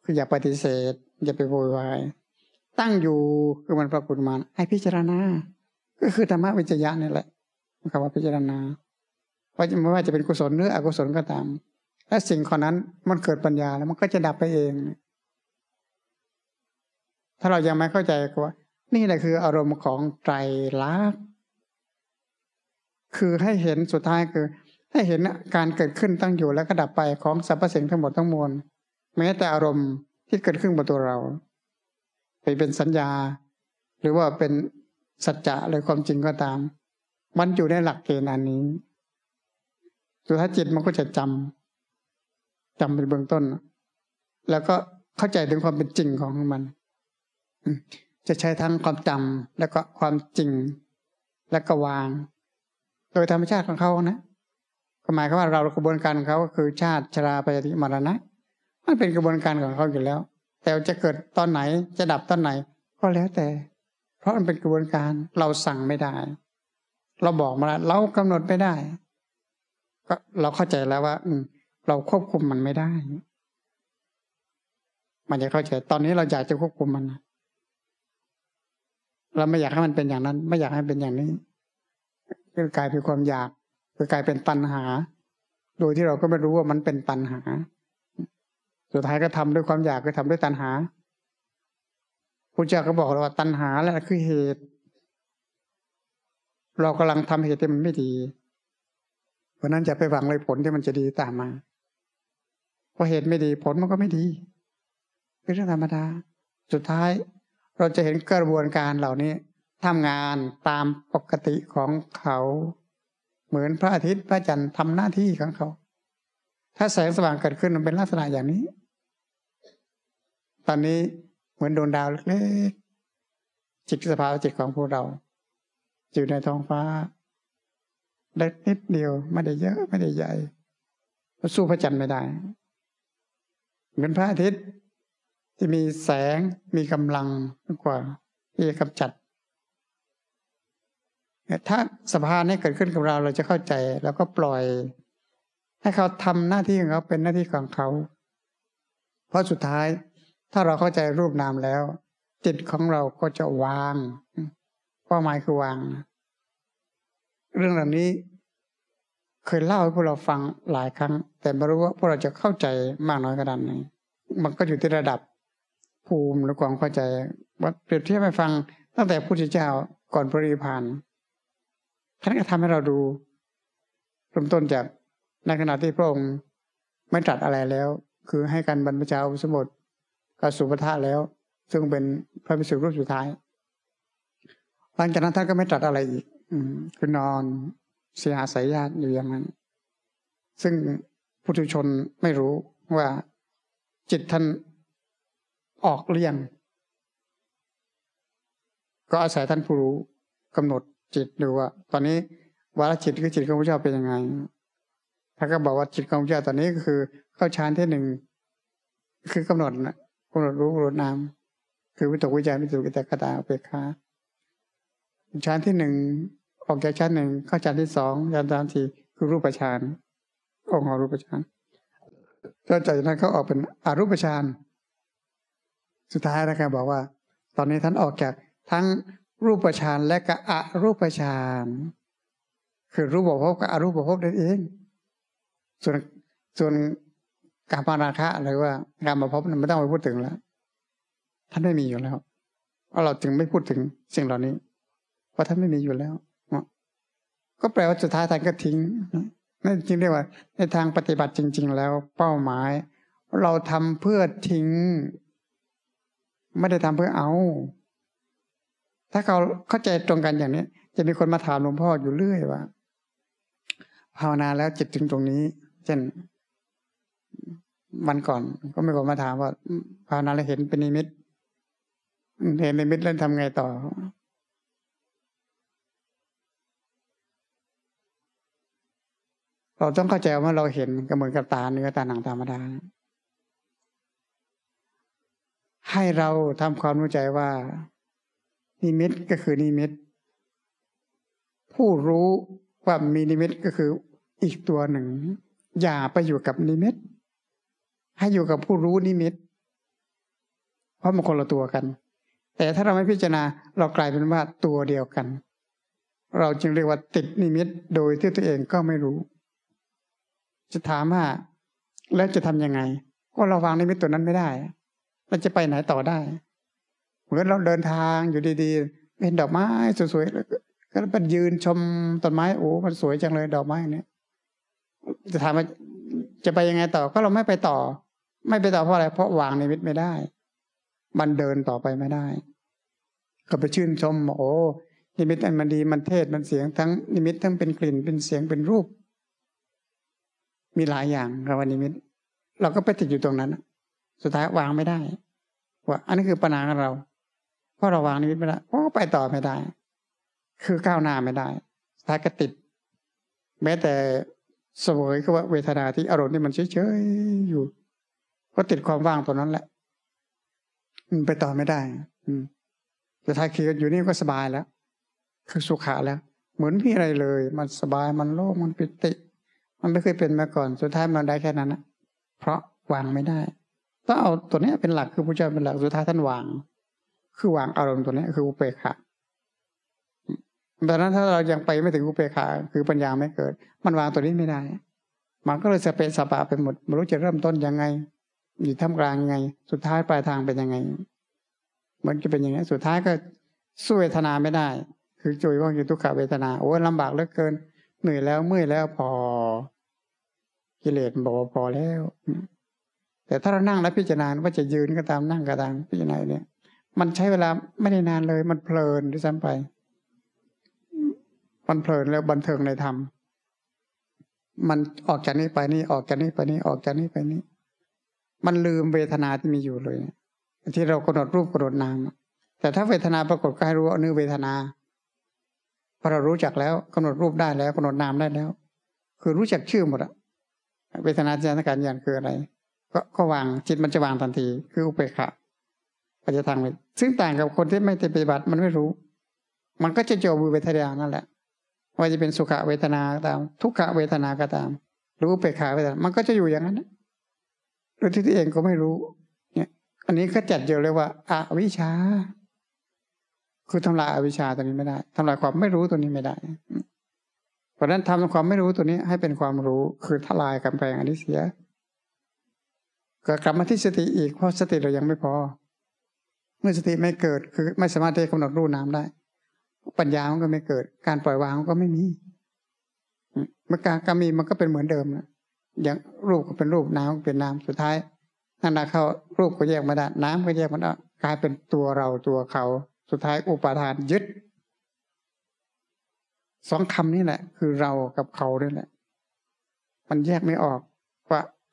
คืออย่าปฏิเสธ อย่าไปโวยวาย ตั้งอยู่คือมันปรากฏมาให้พิจารณาก็คือธรรมะวิจยะนี่แหละคำว่าพิจารณาว่าไม่ว่าจะเป็นกุศลหรืออกุศลก็ตามและสิ่งคนนั้นมันเกิดปัญญาแล้วมันก็จะดับไปเอง ถ้าเรายังไม่เข้าใจก็ว่า นี่แหละคืออารมณ์ของไตรลักษณ์คือให้เห็นสุดท้ายคือ ให้เห็นการเกิดขึ้นตั้งอยู่แล้วก็ดับไปของสรรพสิ่งทั้งหมดทั้งมวลแม้แต่อารมณ์ที่เกิดขึ้นบนตัวเรา ไปเป็นสัญญา หรือว่าเป็นสัจจะหรือความจริงก็ตาม มันอยู่ในหลักเกณฑ์อันนี้สุดท้ายจิตมันก็จะจำจำเป็นเบื้องต้น แล้วก็เข้าใจถึงความเป็นจริงของมัน จะใช้ทั้งความจำแล้วก็ความจริงและก็วาง โดยธรรมชาติของเขานะหมายความว่าเรากระบวนการของเขาก็คือชาติชราปยติมรณะ มันเป็นกระบวนการของเขาอยู่แล้ว แต่จะเกิดตอนไหนจะดับตอนไหน ก็แล้วแต่ เพราะมันเป็นกระบวนการเราสั่งไม่ได้ เราบอกมาแล้วเรากำหนดไม่ได้ ก็เราเข้าใจแล้วว่า อืเราควบคุมมันไม่ได้ มันจะเข้าใจ ตอนนี้เราอยากจะควบคุมมัน เราไม่อยากให้มันเป็นอย่างนั้น ไม่อยากให้เป็นอย่างนี้ก็กลายเป็นความอยากก็กลายเป็นปัญหา โดยที่เราก็ไม่รู้ว่ามันเป็นปัญหา สุดท้ายก็ทำด้วยความอยากก็ทำด้วยตัณหาพระเจ้าก็บอกเราว่าตัณหาแหละคือเหตุ เรากำลังทำเหตุที่มันไม่ดี เพราะนั้นจะไปหวังเลยผลที่มันจะดีตามมาพอเหตุไม่ดีผลมันก็ไม่ดี เป็นเรื่องธรรมดา สุดท้าย เราจะเห็นกระบวนการเหล่านี้ทำงานตามปกติของเขา เหมือนพระอาทิตย์พระจันทร์ทำหน้าที่ของเขา ถ้าแสงสว่างเกิดขึ้นมันเป็นลักษณะอย่างนี้ ตอนนี้เหมือนดวงดาวเล็กๆจิตสภาวะจิตของพวกเรา อยู่ในท้องฟ้าเล็กนิดเดียวไม่ได้เยอะไม่ได้ใหญ่สู้พระจันทร์ไม่ได้ เหมือนพระอาทิตย์ ที่มีแสงมีกำลังกว่าที่จะกำจัด ถ้าสภานี้เกิดขึ้นกับเราเราจะเข้าใจ แล้วก็ปล่อย ให้เขาทำหน้าที่ของเขาเป็นหน้าที่ของเขา เพราะสุดท้ายถ้าเราเข้าใจรูปนามแล้ว จิตของเราก็จะวางเป้าหมายคือวาง เรื่องเหล่านี้เคยเล่าให้พวกเราฟังหลายครั้ง แต่ไม่รู้ว่าพวกเราจะเข้าใจมากน้อยขนาดไหนมันก็อยู่ที่ระดับ ภูมิหรือความเข้าใจว่าเปรียบเทียบให้ฟัง ตั้งแต่พุทธเจ้าก่อนปริพานท่านก็ทำให้เราดูเริ่มต้นจากในขณะที่พระองค์ไม่ตรัสอะไรแล้ว คือให้การบรรพชาอุสมบทกับสุภทะแล้ว ซึ่งเป็นพระภิกษุรูปสุดท้าย หลังจากนั้นท่านก็ไม่ตรัสอะไรอีก อืมคือนอนเสียหาสายญาติอยู่อย่างนั้น ซึ่งผู้ทุชนไม่รู้ว่าจิตท่าน ออกเลี่ยงก็อาศัยท่านผู้รู้กำหนดจิตดูว่า ตอนนี้วาระจิตคือจิตของพระเจ้าเป็นยังไงท่านก็บอกว่าจิตของพระเจ้าตอนนี้ก็คือ เข้าฌานที่หนึ่งคือกำหนดนะกำหนดรู้รู้นามคือวิตกวิจารวิตุกิตกตาเปกขาฌานที่หนึ่งออกจากฌานหนึ่งเข้าฌานที่สองฌานสามสี่คือรูปฌานองค์ของรูปฌานแล้วจากนั้นเขาออกเป็นอรูปฌาน สุดท้ายนะครับบอกว่า ตอนนี้ท่านออกจากทั้งรูปฌานและก็อรูปฌานคือรูปภพกับอรูปภพนั่นเอง ส่วนส่วนกามาราคะหรือว่าการมาพบนั้นไม่ต้องไปพูดถึงแล้วท่านไม่มีอยู่แล้วเราะเราจึงไม่พูดถึงสิ่งเหล่านี้ เพราะท่านไม่มีอยู่แล้วก็แปลว่าสุดท้ายท่านก็ทิ้งนั่นจริงเรียกว่า ในทางปฏิบัติจริง ๆ แล้ว เป้าหมาย เราทำเพื่อทิ้ง ไม่ได้ทำเพื่อเอา ถ้าเขาเข้าใจตรงกันอย่างนี้ จะมีคนมาถามหลวงพ่ออยู่เรื่อยว่า ภาวนาแล้วจิตถึงตรงนี้ เช่นวันก่อน ก็มีคนมาถามว่า ภาวนาแล้วเห็นเป็นนิมิตเห็นนิมิตแล้วทำไงต่อเราต้องเข้าใจว่าเราเห็นก็เหมือนกับตาเนื้อตาหนังธรรมดา ให้เราทำความรู้ใจว่า นิมิตก็คือนิมิต ผู้รู้ว่ามีนิมิตก็คืออีกตัวหนึ่ง อย่าไปอยู่กับนิมิต ให้อยู่กับผู้รู้นิมิต เพราะมันคนละตัวกัน แต่ถ้าเราไม่พิจารณาเรากลายเป็นว่าตัวเดียวกัน เราจึงเรียกว่าติดนิมิตโดยที่ตัวเองก็ไม่รู้ จะถามว่าแล้วจะทำยังไง ก็เราวางนิมิตตัวนั้นไม่ได้ เราจะไปไหนต่อได้ เหมือนเราเดินทางอยู่ดีๆเห็นดอกไม้สวยๆก็ไปยืนชมต้นไม้โอ้ มันสวยจังเลยดอกไม้เนี่ยจะถามว่าจะไปยังไงต่อก็เราไม่ไปต่อ ไม่ไปต่อเพราะอะไรเพราะวางนิมิตไม่ได้ มันเดินต่อไปไม่ได้ ก็ไปชื่นชมโอ้นิมิตอันมันดีมันเทศมันเสียงทั้งนิมิตทั้งเป็นกลิ่นเป็นเสียงเป็นรูป มีหลายอย่างเราวันนิมิต เราก็ไปติดอยู่ตรงนั้น สุดท้ายวางไม่ได้ ว่าอันนี้คือปัญหาของเรา เพราะเราวางนิมิตไม่ได้ก็ไปต่อไม่ได้ คือก้าวหน้าไม่ได้สุดท้ายก็ติด แม้แต่สวยก็ว่าเวทนาที่อารมณ์ที่มันเฉยๆอยู่ ก็ติดความว่างตัวนั้นแหละมันไปต่อไม่ได้ อืมแต่ท้ายคืออยู่นี่ก็สบายแล้ว คือสุขะแล้ว เหมือนมีอะไรเลย มันสบายมันโล่งมันปิติ มันไม่เคยเป็นมาก่อน สุดท้ายมันได้แค่นั้นนะเพราะวางไม่ได้ ต้องเอาตัวนี้เป็นหลักคือพระเจ้าเป็นหลักสุดท้ายท่านวาง คือวางอารมณ์ตัวนี้คืออุเบกขาดังนั้นถ้าเรายังไปไม่ถึงอุเบกขาคือปัญญาไม่เกิด มันวางตัวนี้ไม่ได้ มันก็เลยสเปซสปาไปหมดไม่รู้จะเริ่มต้นยังไงอยู่ท่ามกลางยังไง สุดท้ายปลายทางเป็นยังไง มันจะเป็นอย่างนี้สุดท้ายก็สู้เวทนาไม่ได้ คือจุยว่าอยู่ทุกขเวทนาโอ้ลำบากเหลือเกิน เหนื่อยแล้วเมื่อยแล้วพอกิเลสบอกว่าพอแล้ว แต่ถ้าเรานั่งแล้วพิจารณาว่าจะยืนก็ตามนั่งก็ตามพิจารณาเนี่ย มันใช้เวลาไม่ได้นานเลย มันเพลินด้วยซ้ำไป มันเพลินแล้วบันเทิงในธรรมมันออกจากนี้ไปนี่ออกจากนี้ไปนี่ออกจากนี้ไปนี่มันลืมเวทนาที่มีอยู่เลย ที่เรากำหนดรูปกำหนดนามแต่ถ้าเวทนาปรากฏก็ให้รู้ว่าเนื้อเวทนาพอเรารู้จักแล้วกำหนดรูปได้แล้วกำหนดนามได้แล้ว คือรู้จักชื่อหมดอะเวทนาจินตนาการญาณคืออะไร ก็ก็วางจิตมันจะวางทันที คืออุเบกขาปัจจทางไปซึ่งต่างกับคนที่ไม่ปฏิบัติมันไม่รู้ มันก็จะโจมือเวทนานั่นแหละว่าจะเป็นสุขเวทนาก็ตาม ทุกขเวทนาก็ตามหรืออุเบกขาเวทนา มันก็จะอยู่อย่างนั้นโดยที่ตัวเองก็ไม่รู้ เนี่ย อันนี้ก็จัดเยอเลยว่าอาวิชชา คือทำลายอวิชชาตัวนี้ไม่ได้ทำลายความไม่รู้ตัวนี้ไม่ได้ เพราะนั้นทำความไม่รู้ตัวนี้ให้เป็นความรู้ คือทลายกำแพงอันนี้เสีย ก็กลับมาที่สติอีกเพราะสติเรายังไม่พอ เมื่อสติไม่เกิดคือไม่สามารถที่จะกำหนดรูน้ำได้ ปัญญามันก็ไม่เกิด การปล่อยวางก็ไม่มีเมื่อการกามีมันก็เป็นเหมือนเดิมนะอย่างรูปก็เป็นรูปน้ำก็เป็นน้ำสุดท้ายนั่นนะเขารูปก็แยกมาได้น้ำก็แยกมาได้กลายเป็นตัวเราตัวเขา สุดท้ายอุปาทานยึดสองคำนี้แหละ คือเรากับเขาด้วยแหละ มันแยกไม่ออก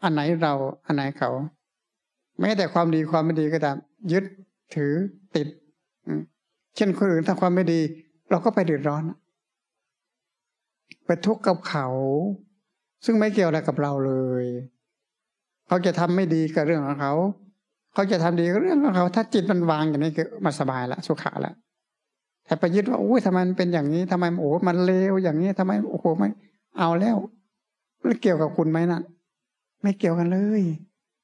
อันไหนเราอันไหนเขา แม้แต่ความดีความไม่ดีก็ตาม ยึดถือติดเช่นคนอื่นทำความไม่ดี เราก็ไปเดือดร้อนไปทุกข์กับเขา ซึ่งไม่เกี่ยวอะไรกับเราเลย เขาจะทำไม่ดีกับเรื่องของเขา เขาจะทำดีกับเรื่องของเขา ถ้าจิตมันวางอย่างนี้คือมันสบายละสุขาละแต่ไปยึดว่าโอ้ยทำไมมันเป็นอย่างนี้ทำไมโอ้มันเลวอย่างนี้ทำไมโอ้โหไม่เอาแล้วมันเกี่ยวกับคุณไหมนะ่ะ ไม่เกี่ยวกันเลย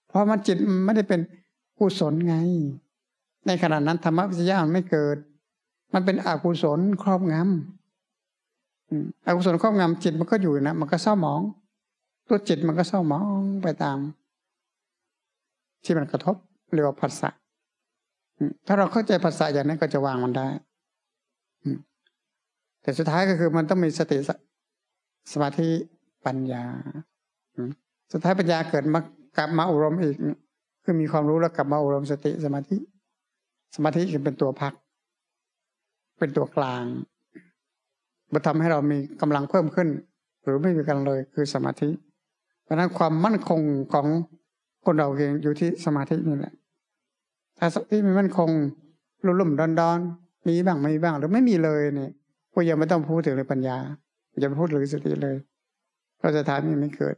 เพราะมันจิตไม่ได้เป็นกุศลไง ในขณะนั้นธรรมวิทยามันไม่เกิด มันเป็นอกุศลครอบงำอกุศลครอบงำจิตมันก็อยู่นะมันก็เศร้าหมอง ตัวจิตมันก็เศร้าหมองไปตาม ที่มันกระทบเรียกว่าผัสสะถ้าเราเข้าใจภาษาอย่างนั้นก็จะวางมันได้ แต่สุดท้ายก็คือมันต้องมีสติสมาธิปัญญา สุดท้ายปัญญาเกิดมากลับมาอบรมอีก คือมีความรู้แล้วกลับมาอบรมสติสมาธิ สมาธิจะเป็นตัวพัก เป็นตัวกลางมาทำให้เรามีกำลังเพิ่มขึ้น หรือไม่มีกันเลยคือสมาธิ เพราะนั้นความมั่นคงของคนเราเองอยู่ที่สมาธินี่แหละ ถ้าสติไม่มั่นคงรุ่มๆดอนๆมีบ้างไม่มีบ้างหรือไม่มีเลยเนี่ยก็ยังไม่ต้องพูดถึงเลยปัญญาอย่าพูดถึงสติเลยเพราะสถานนี้ไม่เกิด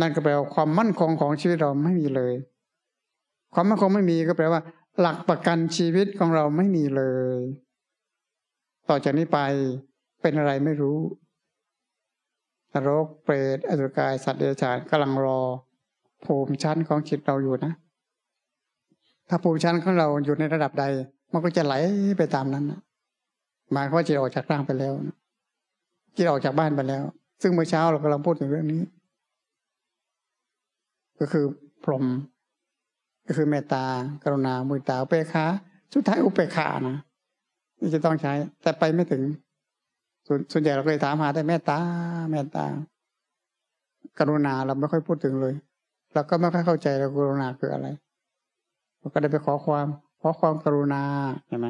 นั่นก็แปลว่าความมั่นคงของชีวิตเราไม่มีเลย ความมั่นคงไม่มีก็แปลว่า หลักประกันชีวิตของเราไม่มีเลย ต่อจากนี้ไปเป็นอะไรไม่รู้นรกเปรตอสุรกายสัตว์เดรัจฉานกำลังรอ ภูมิชั้นของจิตเราอยู่นะ ถ้าภูมิชั้นของเราอยู่ในระดับใด มันก็จะไหลไปตามนั้นนะหมายว่าจิตออกจากร่างไปแล้วจิตออกจากบ้านไปแล้ว ซึ่งเมื่อเช้าเรากำลังพูดถึงเรื่องนี้ ก็คือพรหมก็คือเมตตากรุณามุตตาอุเบกขาสุดท้ายอุเบกขานะนี่จะต้องใช้ แต่ไปไม่ถึงสส่วนใหญ่เราเคยถามหาแต่เมตตาเมตตากรุณาเราไม่ค่อยพูดถึงเลยเราก็ไม่ค่อยเข้าใจเรากรุณาคืออะไรเราก็ได้ไปขอความ ขอความกรุณาเห็นไหม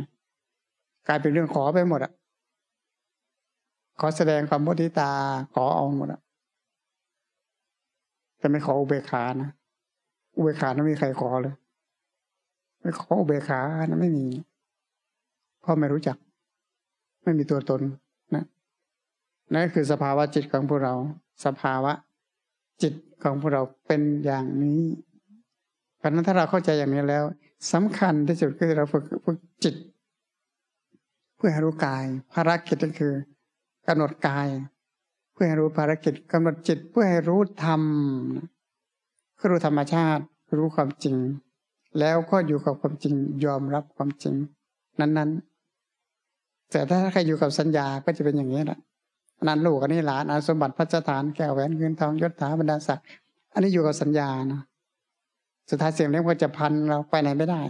กลายเป็นเรื่องขอไปหมดอะขอแสดงความมุทิตาขอเอาหมดอะ แต่ไม่ขออุเบกขานะอุเบกขาไม่มีใครขอเลย ไม่ขออุเบกขานะไม่มีเพราะไม่รู้จัก ไม่มีตัวตนนะนั่นคือสภาวะจิตของพวกเรา สภาวะ จิตของพวกเราเป็นอย่างนี้เพราะนั้นถ้าเราเข้าใจอย่างนี้แล้วสำคัญที่สุดคือเราฝึกฝึกจิต เพื่อให้รู้กาย ภารกิจก็คือกำหนดกาย เพื่อให้รู้ภารกิจกำหนดจิตเพื่อให้รู้ธรรมคือรู้ธรรมชาติ รู้ความจริง แล้วก็อยู่กับความจริงยอมรับความจริง นั้นๆ แต่ถ้าใครอยู่กับสัญญาก็จะเป็นอย่างนี้แหละนันลูกอันนี้หลานอันสมบัติพระสถานแก้วแหวนเงินทองยศถาบรรดาศักดิ์อันนี้อยู่กับสัญญานะสุดท้ายเสียงเลี้ยงก็จะพันเราไปไหนไม่ได้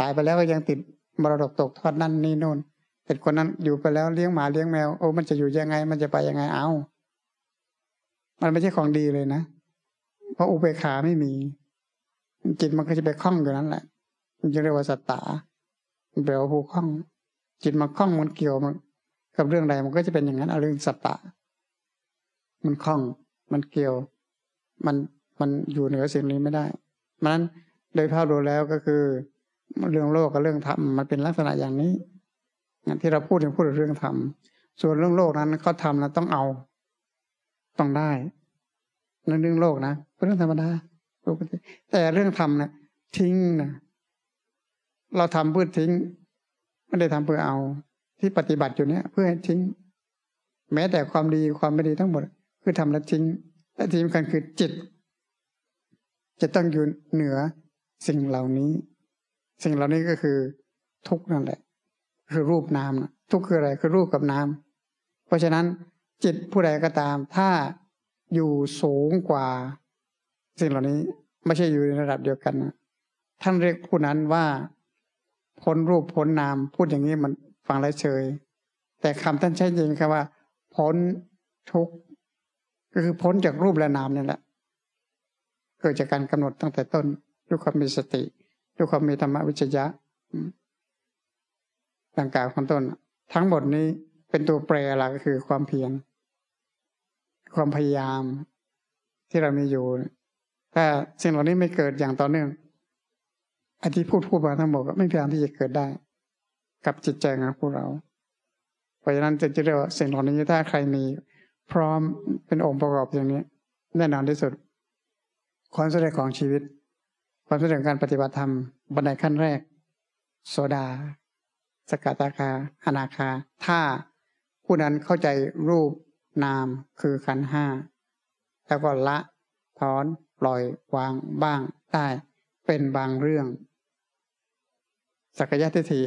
ตายไปแล้วก็ยังติดมรดกตกทอดนั่นนี่นู่น เป็นคนนั้นอยู่ไปแล้วเลี้ยงหมาเลี้ยงแมวโอ้มันจะอยู่ยังไง มันจะไปยังไงเอามันไม่ใช่ของดีเลยนะ เพราะอุเบกขาไม่มี จิตมันก็จะไปคล้องอยู่นั้นแหละมันจะเรียกว่าสัตตาแปลว่าผู้คล้อง จิตมันคล้องมันเกี่ยวมันกับเรื่องใดมันก็จะเป็นอย่างนั้นเอาเรื่องสัตตามันคล้อง มันเกี่ยว มันมันอยู่เหนือสิ่งนี้ไม่ได้มันนั้นโดยภาพรวมแล้วก็คือ เรื่องโลกกับเรื่องธรรมมันเป็นลักษณะอย่างนี้ ที่เราพูดถึงพูดเรื่องธรรมส่วนเรื่องโลกนั้นเขาทำนะต้องเอา ต้องได้นั่นเรื่องโลกนะเป็นเรื่องธรรมดาปกติแต่เรื่องธรรมนะทิ้งนะเราทำเพื่อทิ้ง ไม่ได้ทำเพื่อเอา ที่ปฏิบัติอยู่เนี้ยเพื่อให้ทิ้ง แม้แต่ความดีความไม่ดีทั้งหมด คือทำแล้วทิ้งและที่สำคัญคือจิต จะต้องอยู่เหนือสิ่งเหล่านี้ สิ่งเหล่านี้ก็คือทุกนั่นแหละ คือรูปนามนะทุกข์คืออะไรคือรูปกับนาม เพราะฉะนั้นจิตผู้ใดก็ตาม ถ้าอยู่สูงกว่า สิ่งเหล่านี้ไม่ใช่อยู่ในระดับเดียวกันนะท่านเรียกผู้นั้นว่าพ้นรูปพ้นนาม พูดอย่างนี้มันฟังแล้วเฉย แต่คำท่านใช้จริงคือว่า พ้นทุกข์ก็คือพ้นจากรูปและนามนี่แหละ เกิดจากการกำหนดตั้งแต่ต้นด้วยความมีสติด้วยความมีธรรมวิจยะ ดังกล่าวข้างต้น ทั้งหมดนี้เป็นตัวแปรหลักก็คือความเพียรความพยายามที่เรามีอยู่ ถ้าสิ่งเหล่านี้ไม่เกิดอย่างต่อเนื่องอที่พูดพูดมาทั้งหมดก็ไม่พยายามที่จะเกิดได้ กับจิตใจของพวกเรา เพราะฉะนั้นจะเรียกว่าสิ่งเหล่านี้ถ้าใครมี พร้อมเป็นองค์ประกอบอย่างนี้ แน่นอนที่สุด ความสำเร็จของชีวิต ความสำเร็จการปฏิบัติธรรมบันไดขั้นแรก โสดา สกตาคาอนาคา ถ้าผู้นั้นเข้าใจรูปนามคือขันห้า แล้วก็ละถอนปล่อยวางบ้างได้เป็นบางเรื่อง สักยะทิฏฐิ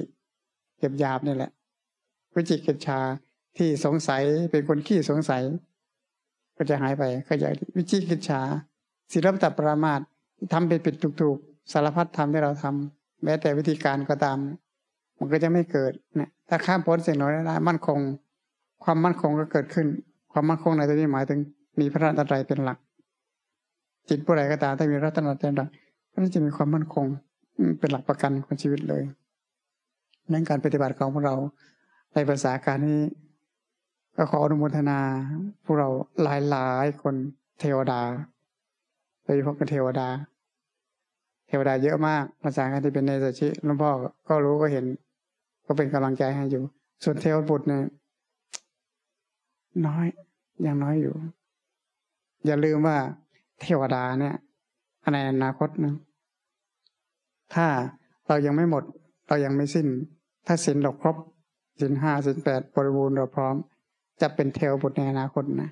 เก็บยาบนี่แหละ วิจิกิจชาที่สงสัยเป็นคนขี้สงสัย ก็จะหายไปขยายวิจิกิจชาศิลปตปรามาตทำเป็นผิดถูกๆ สารพัดทำที่เราทำแม้แต่วิธีการก็ตาม มันก็จะไม่เกิดเนี่ยถ้าข้ามพ้นสิ่งเหล่านี้ได้มั่นคง ความมั่นคงก็เกิดขึ้น ความมั่นคงในที่นี้หมายถึง มีพระรัตนตรัยเป็นหลัก จิตผู้ใดก็ตามถ้ามีพระรัตนตรัยเป็นหลักก็จะมีความมั่นคงเป็นหลักประกันของชีวิตเลยนั่นการปฏิบัติของพวกเราในภาษาการนี้ ก็ขออนุโมทนาพวกเราหลายหลายคนเทวดาโดยเฉพาะกับเทวดา เทวดาเยอะมากภาษาการที่เป็นเนสัชิหลวงพ่อก็รู้ก็เห็น ก็เป็นกำลังใจให้อยู่ ส่วนเทวบุตรเนี่ยน้อยยังน้อยอยู่ อย่าลืมว่าเทวดาเนี่ยในอนาคตนะถ้าเรายังไม่หมด เรายังไม่สิ้น ถ้าสินเราครบสินห้าสินแปดบริบูรณ์เราพร้อม จะเป็นเทวบุตรในอนาคตนะ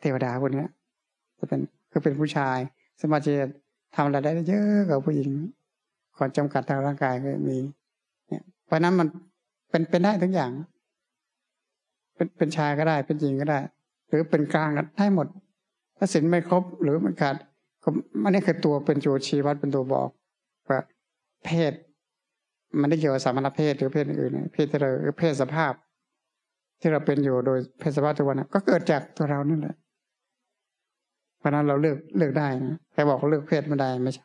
เทวดาพวกนี้จะเป็นคือเป็นผู้ชาย สมาธิทำอะไรได้เยอะกว่าผู้หญิง ขอจำกัดทางร่างกายก็มีเนี่ยเพราะนั้นมันเป็นเป็นได้ทุกอย่าง เป็นเป็นชายก็ได้ เป็นหญิงก็ได้ หรือเป็นกลางก็ได้หมด ถ้าสินไม่ครบหรือมันขาดมันนี่คือตัวเป็นตัวชี้วัดเป็นตัวบอกว่าเพศ มันได้เกี่ยวกับสามณเพศหรือเพศอื่นเพศที่เราเพศสภาพ ที่เราเป็นอยู่โดยเพศสภาพตัวนั้นก็เกิดจากตัวเรานั่นแหละเพราะนั้นเราเลือกเลือกได้นะใครบอกเลือกเพศไม่ได้ไม่ใช่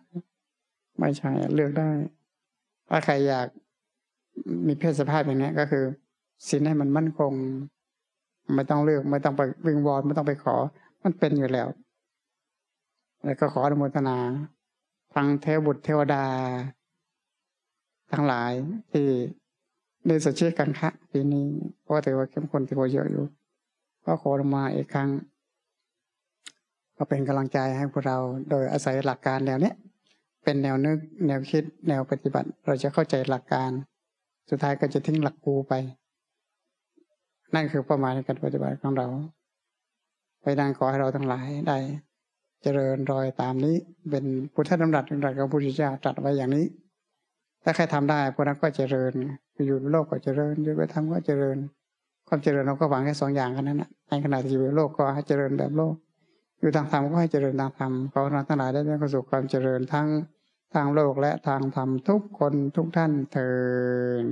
ไม่ใช่เลือกได้ถ้าใครอยากมีเพศสภาพอย่างนี้ก็คือสินให้มันมั่นคง ไม่ต้องเลือกไม่ต้องไปวิงวอนไม่ต้องไปขอ มันเป็นอยู่แล้ว แล้วก็ขออนุโมทนา ทั้งเทวบุตรเทวดา ทั้งหลายที่ได้สชิกันคะปีนี้เพราะถือว่าเข้มข้นที่พอเยอะอยู่ ก็ขอลงมาอีกครั้ง ก็เป็นกำลังใจให้พวกเราโดยอาศัยหลักการแนวนี้ เป็นแนวนึก แนวคิด แนวปฏิบัติ เราจะเข้าใจหลักการ สุดท้ายก็จะทิ้งหลักกูไป นั่นคือเป้าหมายในการปฏิบัติของเราไปดังขอให้เราทั้งหลายได้ เจริญรอยตามนี้เป็นพุทธดำรัสดำรัสของพระพุทธเจ้าตรัสไว้อย่างนี้ ถ้าใครทำได้พวกนั้นก็เจริญอยู่ในโลกก็เจริญอยู่ไปทำก็เจริญ ความเจริญเราก็หวังแค่สองอย่างแค่นั้นนะในขณะที่อยู่ในโลกก็ให้เจริญแบบโลก อยู่ทางธรรมก็ให้เจริญทางธรรมขอเราทั้งหลายได้มีความสุขความเจริญทั้ง ทางโลกและทางธรรมทุกคนทุกท่านเถิด